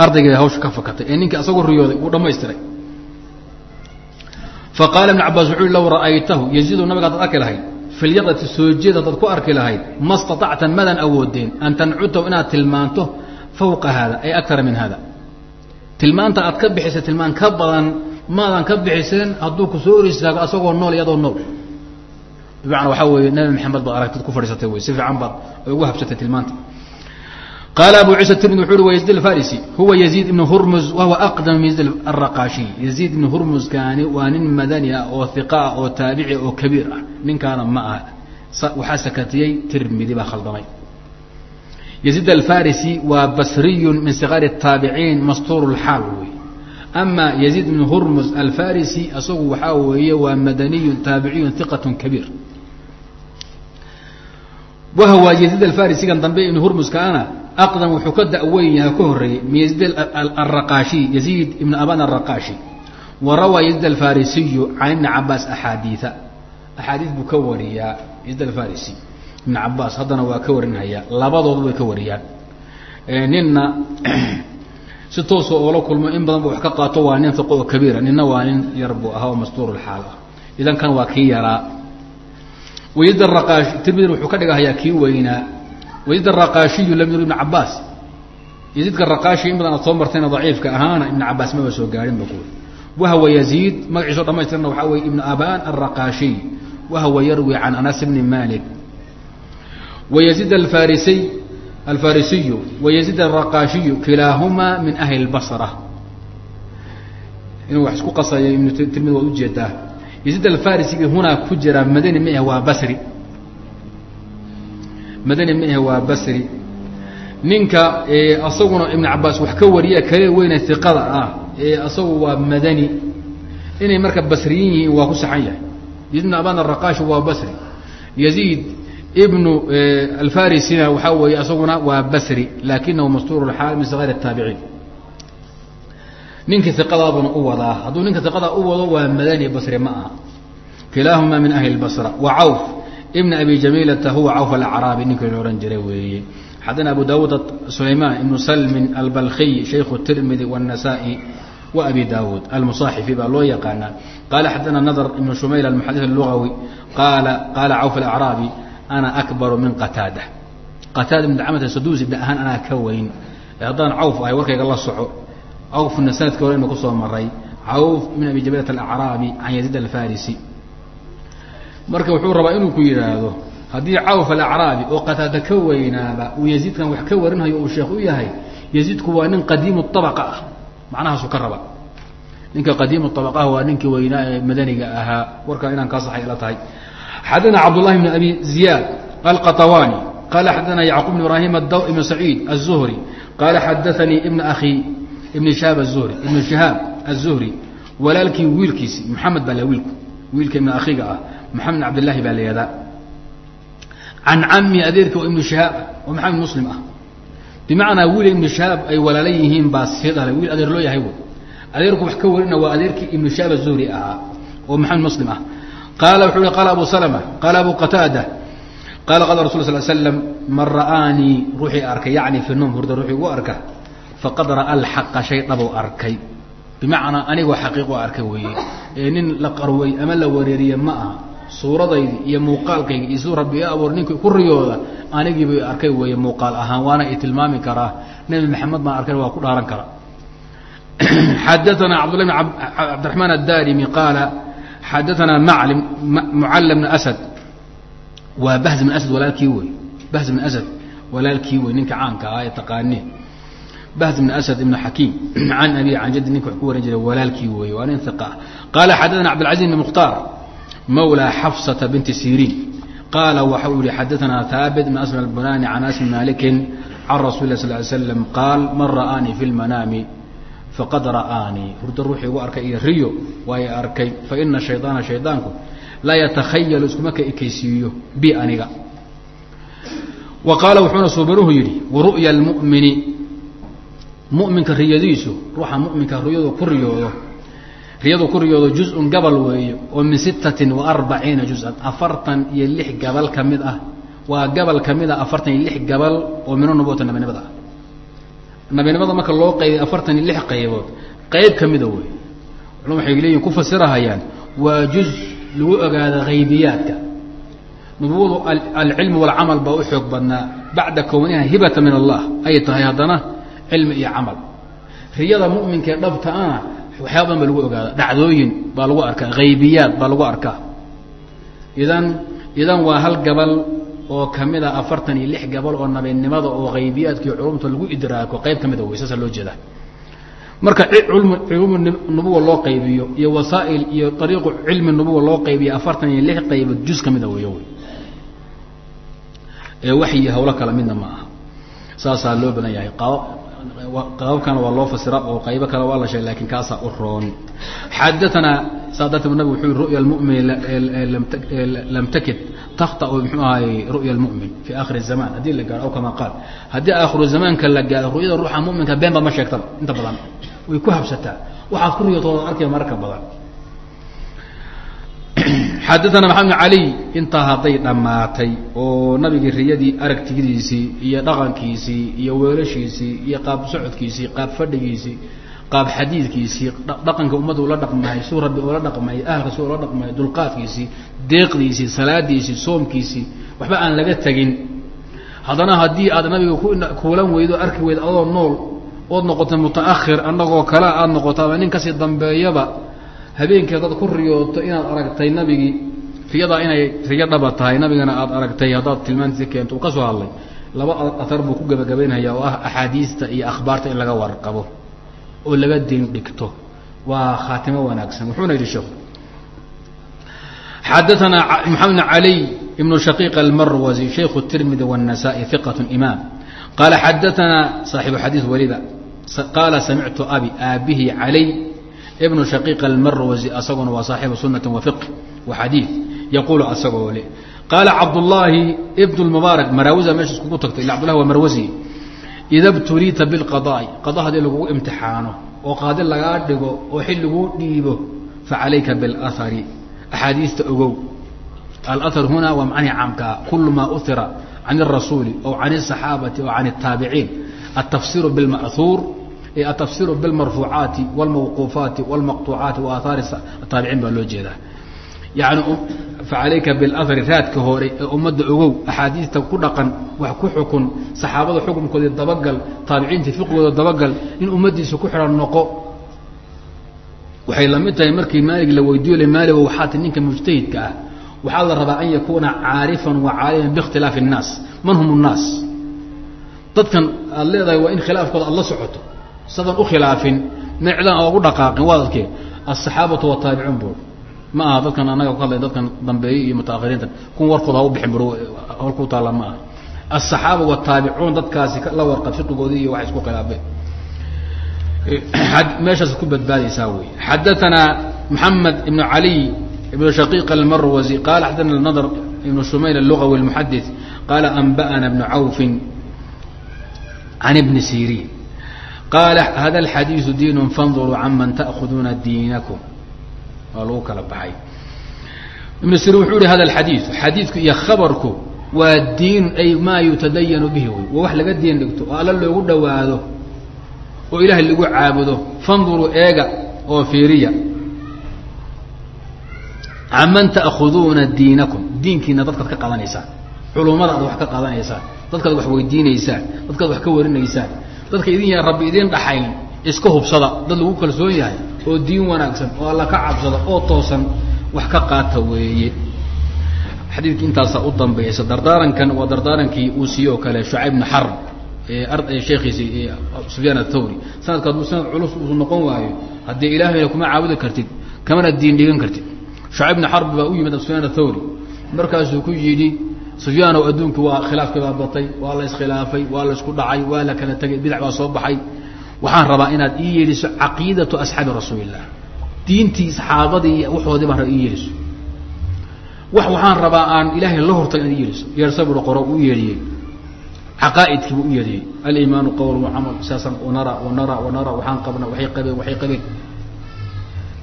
ardaygeeda hawsha ka fakatay ee ninkii asagoo riyooday uu dhamaystiray faqaala ibn cabaas wuxuu i low ra'aytahu. Yaziidu nabiga adaad arki lahayd filyadati soo jeed hadaad ku arki lahayd ma staطacta madan awoodeen an tancutahu inaad tilmaanto fawqa hada ay akara min hada tilmaanta aad ka bixisay tilmaan ka badan maadan ka bixiseen hadduu ku soo hor istaago asagoo nool iyadoo nool. Bimacnaa waxaa weeye nabi maxamed baad aragtid ku fadhiisatay wey si fiican baad ugu habsatay tilmaanta qaala abu ciisa tirmidi wuxu uhi wa yaziid alfarisi huwa yaziid ibnu hurmuz wahuwa aqdam min yaziid alraqaashi yaziid ibnu hurmuskani waa nin madani ah oo hiqa ah oo taabici oo kabiir ah ninkaana ma aha waxaa sakatiyey tirmidi baa khaldamay yaziid alfarisi waa basriyun min sigaari الtaabiciin mastuur اlxaal wey ama yaziid ibnu hurmus alfarisi isagu waxaa weeye waa madaniyun taabiciyun hiqat kabiir wahwa yaziid alfarisigan dambe ibnu hurmuskaana aqdam wuxuu ka daweyn yahay ka horeeyey min yaziid yaziid ibn aban araqaashi wa rawaa yaziid alfarisiyu can ibni cabaas axaadiia axaadiis buu ka wariyaa yaziid alfarisi ibn cabaas haddana waa ka warinhayaa labadoodu way ka wariyaan ninna si toosa oola kulmo in badan ba wax ka qaato waa nin hiqo oo kabiira nina waa nin yar buu ahaa oo mastuurulxaal ah idan waa kii yaraa wayid araqaashi tirmidi wuxuu ka dhigahayaa kii weynaa wayid araqaashiyu lam yur ibn cabaas yaziidka raqaashi in badan ad soo martayna daciifka ahaana ibn cabaas maba soo gaarin ba kuwi wahwa yaziid magaciiso dhamaystiranna waxaa weye ibnu aban araqaashiy wahwa yarwi can anas bni malik wayaziid alfarisiy alfarisiyu wayaziid alraqaashiyu kilaahumaa min ahli اlbasra inuu wax isku qasayo ibnu tirmid waad u jeedaa yaziid alfarisi hunaa ku jira madani ma ah waa basri madni mh waa bsri ninka asaguna iبن cabaas wax ka wariya kale weyne ثiqada ah ee asagu waa madni inay marka basriyin yihiin waa ku saxan yahay يزيد بن aban الرaqاشhi waa bsri يزيد ibnu alfarisina waxaa weeye asaguna waa basri lakinahu mastuur اxaal min sغayr الtaabiciin ninkii iqadaabuna u wadaa hadduu ninka iqadaa u wado waa madani basri ma aha kilaahuma min ahli اbصra wa cawf ibn abi jamilata huwa cawf alacraabi ninkii la odhan jiray weeye. Xadana abu daawuud sulaymaan ibnu salmin albalkhiy shaykhu tirmidi wاnasaa'i abi daawuud almusaaxifi baa loo yaqaanaa qaala xadana nadr ibnu shumayl almuxadif alugawi qaala cawf alacraabi ana akbaru min qataada qataada ibn dacamat saduusi ibn ahaan anaa ka weyn. Eh, haddaan cawf ahay warkayga la soco cawfna sannadkii hore inu ku soo maray cawf min abi jabilat alacraabi can yaziid alfarisi marka wuxuu rabaa inuu ku yidhaahdo haddii cawf alacraabi oo qataada ka weynaaba uu yaziidkan wax ka warinhayo uu sheekh u yahay yaziidku waa nin qadiimu abaa ah. Macnahaasu ka raba ninka qadiimu abaq ah waa ninkii weynaa ee madaniga ahaa. Warkaan inaan kaa saxay ila tahay. Xadana cabdullahi bn abi ziyaad alqatawani qaala xadana yacquub bn ibraahim ibn saciid aلzuhri qaala xadaanii ibn ahi ibn haab azuhri ibn shihaab aلzuhri walaalkii wiilkiisi maxamed baa la wiilku wiilka ibn akhiga ah maxamed bn cabdillahi baa layadaa can cami adeerka oo ibnu shahaab oo maxamed muslim ah. Bimacnaa wiil ibnu shahaab ay walaala yihiin baa sii dhalay wiil adeer loo yahay adeerku wax ka warina waa adeerkii ibnu shahaab الzuhri ahaa oo maxamed muslim ah. Qaala wuxuu hi qaala abu slma qaala abu qataada qaala qala rasul sl slam man ra'aanii ruuxii arkay yacni fi hurda ruuxii ugu arka faqad ra'a alxaqa shay dhabuu arkay. Bimacnaa anigoo xaqiiqo arkay weeye. Ee nin la qarway ama la wareeriye ma aha suuradaydi iyo muuqaalkayga siduu rabbi abuur ninkii ku riyooda anigiiba arkay weeye muuqaal ahaan waana i tilmaami karaa. Nebi maxamed baan arkay waa ku dhaaran kara. Xadaana cabdullah bn cabdiraxmaan addarimi qaala xadaana maclim mucalla bn asad. Waa bahz bn asad walaalkii wey bahz bn asad walaalkii wey ninka caanka ah ee taqaani bahz bn asad ibn xakiim can abi can jaddi ninka wax ku waran jiray walaalkii wey waa nin iqa qaala xadaana cabdilcaziz bn mukhtaar mawlى xafsata binti siriin qaala waxa uu yihi xadaana haabit bn aslam albunani can anas bn malikin can rasuli lah sal ly slam qaal man ra'aanii fi lmanaami faqad ra'aanii hurdo ruuxii igu arkay iyo riyo waay arkay faina shayطaana shaydaanku laa yatakhayalu iskuma ka ekaysiiyo bi aniga wa qaala wuxuuna suubanuhu yidhi waru'ya اlmumini muminka riyadiisu ruuxa muminka riyadu ku riyoodo riyadu ku riyoodo juz-un gabal weeye oo min sittatin wa arbaciina juz-an. Afartan iyo lix gabal ka mid ah. Waa gabal ka mid ah afartan iyo lix gabal oo mino nubuwata nabinimada ah. Nabinimada marka loo qaybay afartan iyo lix qaybood qayb ka mida wey culum waxay leeyihiin ku fasirahayaan waa juz lagu ogaada haybiyaadka nubuwadu alcilmi walcamal baa u xoog badnaa. Bacda kowniha hibata min allah. Ay tahay haddana cilmi iyo camal. Riyada mu'minka ee dhabta ana waxyaaba badan baa lagu ogaada. Dhacdooyin baa lagu arkaa. Haybiyaad baa lagu arkaa. Idan idan waa hal gabal oo ka mid a afartan iyo lix gabal oo nabinimada oo haybiyaadkii culumta lagu idraako qayb ka mida wey saasa loo jeedaa. Marka culmu nubuwa loo qaybiyo iyo wasaa'il iyo ariiqu cilmi nubuwa loo qaybiyo afartan iyo lix qaybood juz ka mida weyo wey ee waxyi hawlo kala midna ma aha. Saasaa loo badan yahay qaababkana waa loo fasira oo qaybo kale waa la sheegay laakiin kaasaa u roon. Xadaanaa saa darteed nabig wuxuu yihi ru'ya lmu'min lam takid takhtau muxuu ahaay ru'ya lmu'min fi akhiri zaman. Haddii la gaaro aw kama qaal haddii aakhiru zamaanka la gaaro ru'yada ruuxa mu'minka been ba ma sheegtaba inta badan. Way ku habsataa. Waxaad ku riyotooda arkaya mararka badan xadaana maxamed bn cali intaa hadday dhammaatay oo nabigii riyadii aragtigidiisii iyo dhaqankiisii iyo weelashiisii iyo qaab socodkiisii qaab fadhigiisii qaab xadiidkiisii dhaqanka ummadda ula dhaqmahay suu rabbi ula dhaqmay ahalka suu ula dhaqmay dulqaadkiisii deeqdiisii salaadiisii soomkiisii waxba aan laga tegin haddana haddii aad nabiga kuulan weydo arki weydo adoo nool ood noqotay mutaakhir annagoo kale aada noqoto ama nin ka sii dambeeyaba habeenkii haddaad ku riyooto inaad aragtay nabigii riyadaa inay riyo dhaba tahay nabigana aad aragtay haddaad tilmaantiisa keento uu ka soo hadlay. Laba atar buu ku gebagabaynaya oo ah axaadiista iyo akhbaarta in laga warqabo oo laga diin dhigto. Waa khaatimo wanaagsan. Wuxuuna yidhi sheekhu xadaanaa maxamed caliy ibnu shaqiiq almarwazi shaykhu tirmidi wالnasa'i iqat imaam. Qaala xadaanaa saaxibu xadiis weliba. Qaala samictu abi aabihi calay ibnu shaqiiq almarwazi asaguna waa saaxibu sunati wa fiq wa xadiid yaquulu asagoo le qaala cabdullaahi ibn lmubaarak maraawisa meesha iskugu tagtay ila cbdullahi waa marwasi ida btuliita bilqadaai qada haddii lagugu imtixaano oo qaadi lagaa dhigo oo xil laguu dhiibo facalayka biاlahari axaadiista ogow alahar huna waa macnihi caamkaa kulu maa uhira can الrasuuli aw can الصaxaabati aw can الtaabiciin altafsiru biاlma'huur atafsiru biاlmarfuucaati wاlmawquufaati wاlmaqطuucaati wa aahaari ataabiciin baa loo jeedaa yani facalayka biاlahari raadka hore ee ummadda ogow axaadiista ku dhaqan wax ku xukun saxaabada xukunkoodii dabagal taabiciinta fiqigooda dabagal in ummaddiisa ku xidhan noqo waxay la mid tahay markii maalig la weydiiyo le maaligo waxaa ti ninka mujtahidka ah waxaa la rabaa an yakuuna caarifan wa caaliman biikhtilaafi الnaas man hum الnaas dadkan aad leedahay waa in khilaafkooda aad la socoto sadan u khilaafin mecdaan oo gu dhaqaaqin waad asaxaabatu wataabicuun bur ma aha dadkan annaga ku hadlay dadkan dambeeyey iyo mutaahiriinta kuwa warkooda u bixin bur hor taalla ma aha. Asaxaaba wataabicuun dadkaasi la warqab fiqigoodii iyo waxay isku khilaafeen. Eh, meeshaas ku badbaadaysaa wey xadaanaa maxamed ibnu caliy ibnu shaqiiq almarwazi qaala xadaana nadr ibnu shumayl alugawi almuxadis qaala anba'ana ibnu cawfin can ibni siiriin qaala hada alxadiidu diin fanduruu canman ta'kuduuna diinakum waa lagu kala baxay ibn sirin wuxuu yihi hada alxadiidu xadiidku iyo khabarku waa diin ay maa yutadayanu bihi wey waa wax laga diin dhigto oo alla loogu dhowaado oo ilaahay lagu caabudo fanduruu eega oo fiiriya caman ta'khuduuna diinakum diinkiina dadkaad ka qadanaysaan culummada wax ka qadanaysaan dadkaad wax weydiinaysaan dadkaad wax ka warinaysaan dadka idin yaa rabbi idiin dhaxayn iska hubsada. Dad lagu kalsoon yahay oo diin wanaagsan oo alla ka cabsada oo toosan wax ka qaata weeye. Xadiidkii intaasaa u dambaysa dardaarankan waa dardaarankii uu siiye oo kale shucayb bnu xarb sheekiisi sufyaan athawri sanadka hadduu sanad culus uu noqon waayo haddii ilaahayna kuma caabudi kartid kamana diin dhigan kartid. Shucayb bnu xarb baa u yimid sufyaan athawri markaasuu ku yidhi sufyaanow adduunki waa khilaafkii batay waa la iskhilaafay waa la isku dhacay waa la kala tegay bidac baa soo baxay. Waxaan rabaa inaad ii yeedhiso caqiidatu asxaabi rasuuliillah diintii saxaabadii waxoodii baan raba ii yeedhiso wax waxaan rabaa aan ilaahay la hortag inaad ii yeedhiso yeersa qoro uu yeedhiyey caqaa'idkii buu u yeedhiyey aliimaanu qowl wacamal saasan wanara wanara wanara waxaan qabna waxay qabeen waxay qabeen.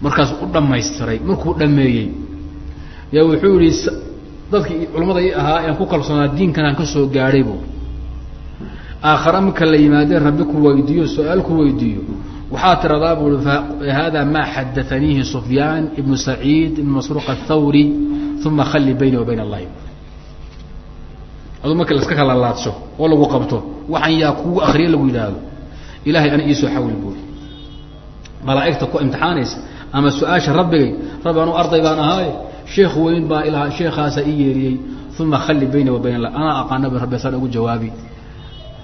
Markaasuu u dhamaystiray markuu dhameeyey yaa wuxuu yihi dadkii culamada i ahaa ean ku kalsoonaa diinkan aan ka soo gaadhay bu aakhara marka la yimaadeen rabbi ku weydiiyo su'aal ku weydiiyo waxaa tiradaa bu i hada ma xadaaniihi sufyaan ibnu saciid ibn masruuq athawri uma khali bayni wa bayn allahi adu marka laska kala laadsho oo lagu qabto waxaan yaa kugu akriya lagu yidhaahdo. Ilahay ana iisoo xawil buuri malaaigta ku imtixaanaysa ama su'aasha rabbigay rabbi anuu arday baan ahaaye sheekh weyn baa ilaa sheekhaasa ii yeeriyey uma khali bayni wa bayn anaa aqaana ba rabbi saan ugu jawaabi.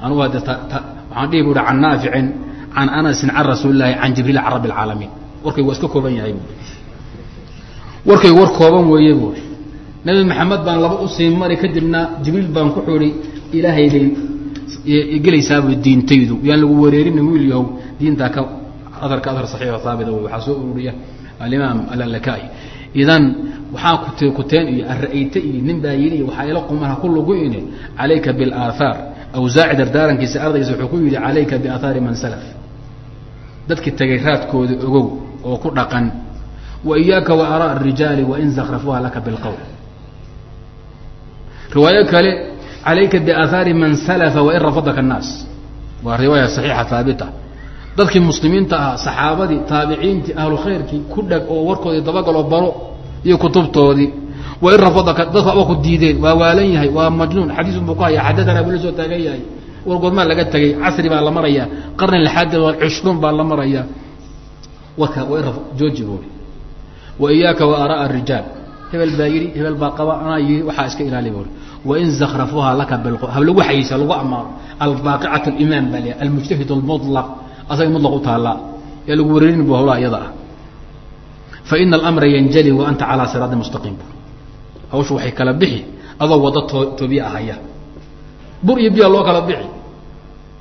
Anugu hadde waxaan dhihi bu can naaficin can anasin can rasuuli can jibriil can rabbi alcaalamiin warkaygu waa iska kooban yahay bu warkaygu war kooban weeye buuri nabi maxamed baan laba u sii mari kadibna jibriil baan ku xuri ilaahay bay gelaysaaba diintaydu. Yaan lagu wareerinin wiil yahow. Diintaa ka aarka aar saxiixa haabita wey waxaa soo ururiya alimaam alalakaai idan waxaa kut kuteen iyo ara'ayte iyo nin baa yidhi waxaa ila qumaha ku lugu-ine calayka biاlaathaar awsaaci dardaarankiisa ardaygiisa wuxuu ku yidhi calayka biaathaari man salaf dadkii tagay raadkooda ogow oo ku dhaqan wa iyaaka wa araa rijaali wain zakrafuha laka bilqowl riwaayo kale calayka biaathaari man salafa wain rafadaka الnaas waa riwaaya saxiixa haabita dadkii muslimiinta ahaa saxaabadii taabiciintii ahlu khayrkii ku dhag oo warkoodii dabagaloo baro iyo kutubtoodii. Wain rafadaka dadka aba ku diideen waa waalan yahay waa majnuun. Xadiisun buu ku haya xadadanaa buu la soo taagan yahay. Wargoodmaa laga tegay casri baa la maraya qarni lxaadi cishruun baa la maraya warka jooji buuri wa iyaaka wa araa rijaal hebel baa yidhi hebel baa qaba anaa yii waxaa iska ilaali buuri wain zakrafuha laka bil hab lagu xayisa lagu amaano albaaqicat limaam baa la almujtahid almulaq asaga mulaq u taallaa yaa lagu wareerin bu hawlaa iyada ah. Fa ina alamra yanjali wa anta calaa siraadi mustaqiim bu hawsha waxay kala bixi adoo waddo too ahaya. Bur iyo biyaa loo kala bixi.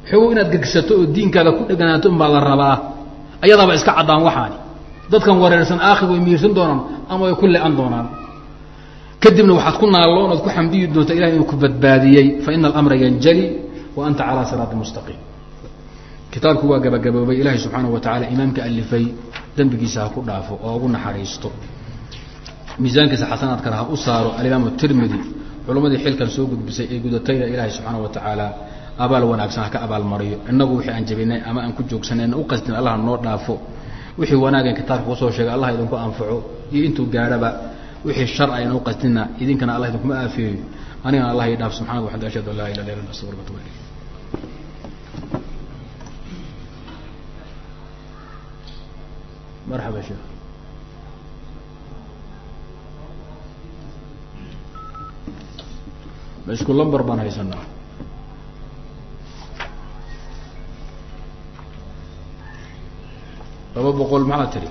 Xogow inaad gegsato oo diinkaada ku dheganaato unbaa la rabaa ayadaaba iska caddaan waxaani. Dadkan wareersan aakhir way miirsan doonaan ama way ku le-an doonaan. Kadibna waxaad ku naalloon ku xamdiyi doonta ilahay inuu ku badbaadiyey. Fa ina alamra yanjali wa anta calaa siraadi mustaqiim kitaabku waa gabagaboobay. Ilaahay subxaanahu wa tacala imaamka alifay dembigiisa ha ku dhaafo oo ugu naxariisto. Miisaankiisa xasanaadkana ha u saaro. Alimaam tirmidi culammadii xilkan soo gudbisay ee gudatayna ilaahay subxaana wa tacaala abaal wanaagsan ha ka abaalmariyo inagu wixii aan jabinay ama aan ku joogsanay u qasdin allah noo dhaafo. Wixii wanaagan kitaabka ku soo sheegay allah idinku anfaco iyo intuu gaadhaba wixii shar aynu u qasdina idinkana allah idinkuma aafeeyo anigana allah ii dhaaf subxana wa ashhadu an laa ilaha illa anta astaghfiruka wa atubu ilayk marxaba sheekh ma isku lambar baan haysanaa laba boqol maxaa tiri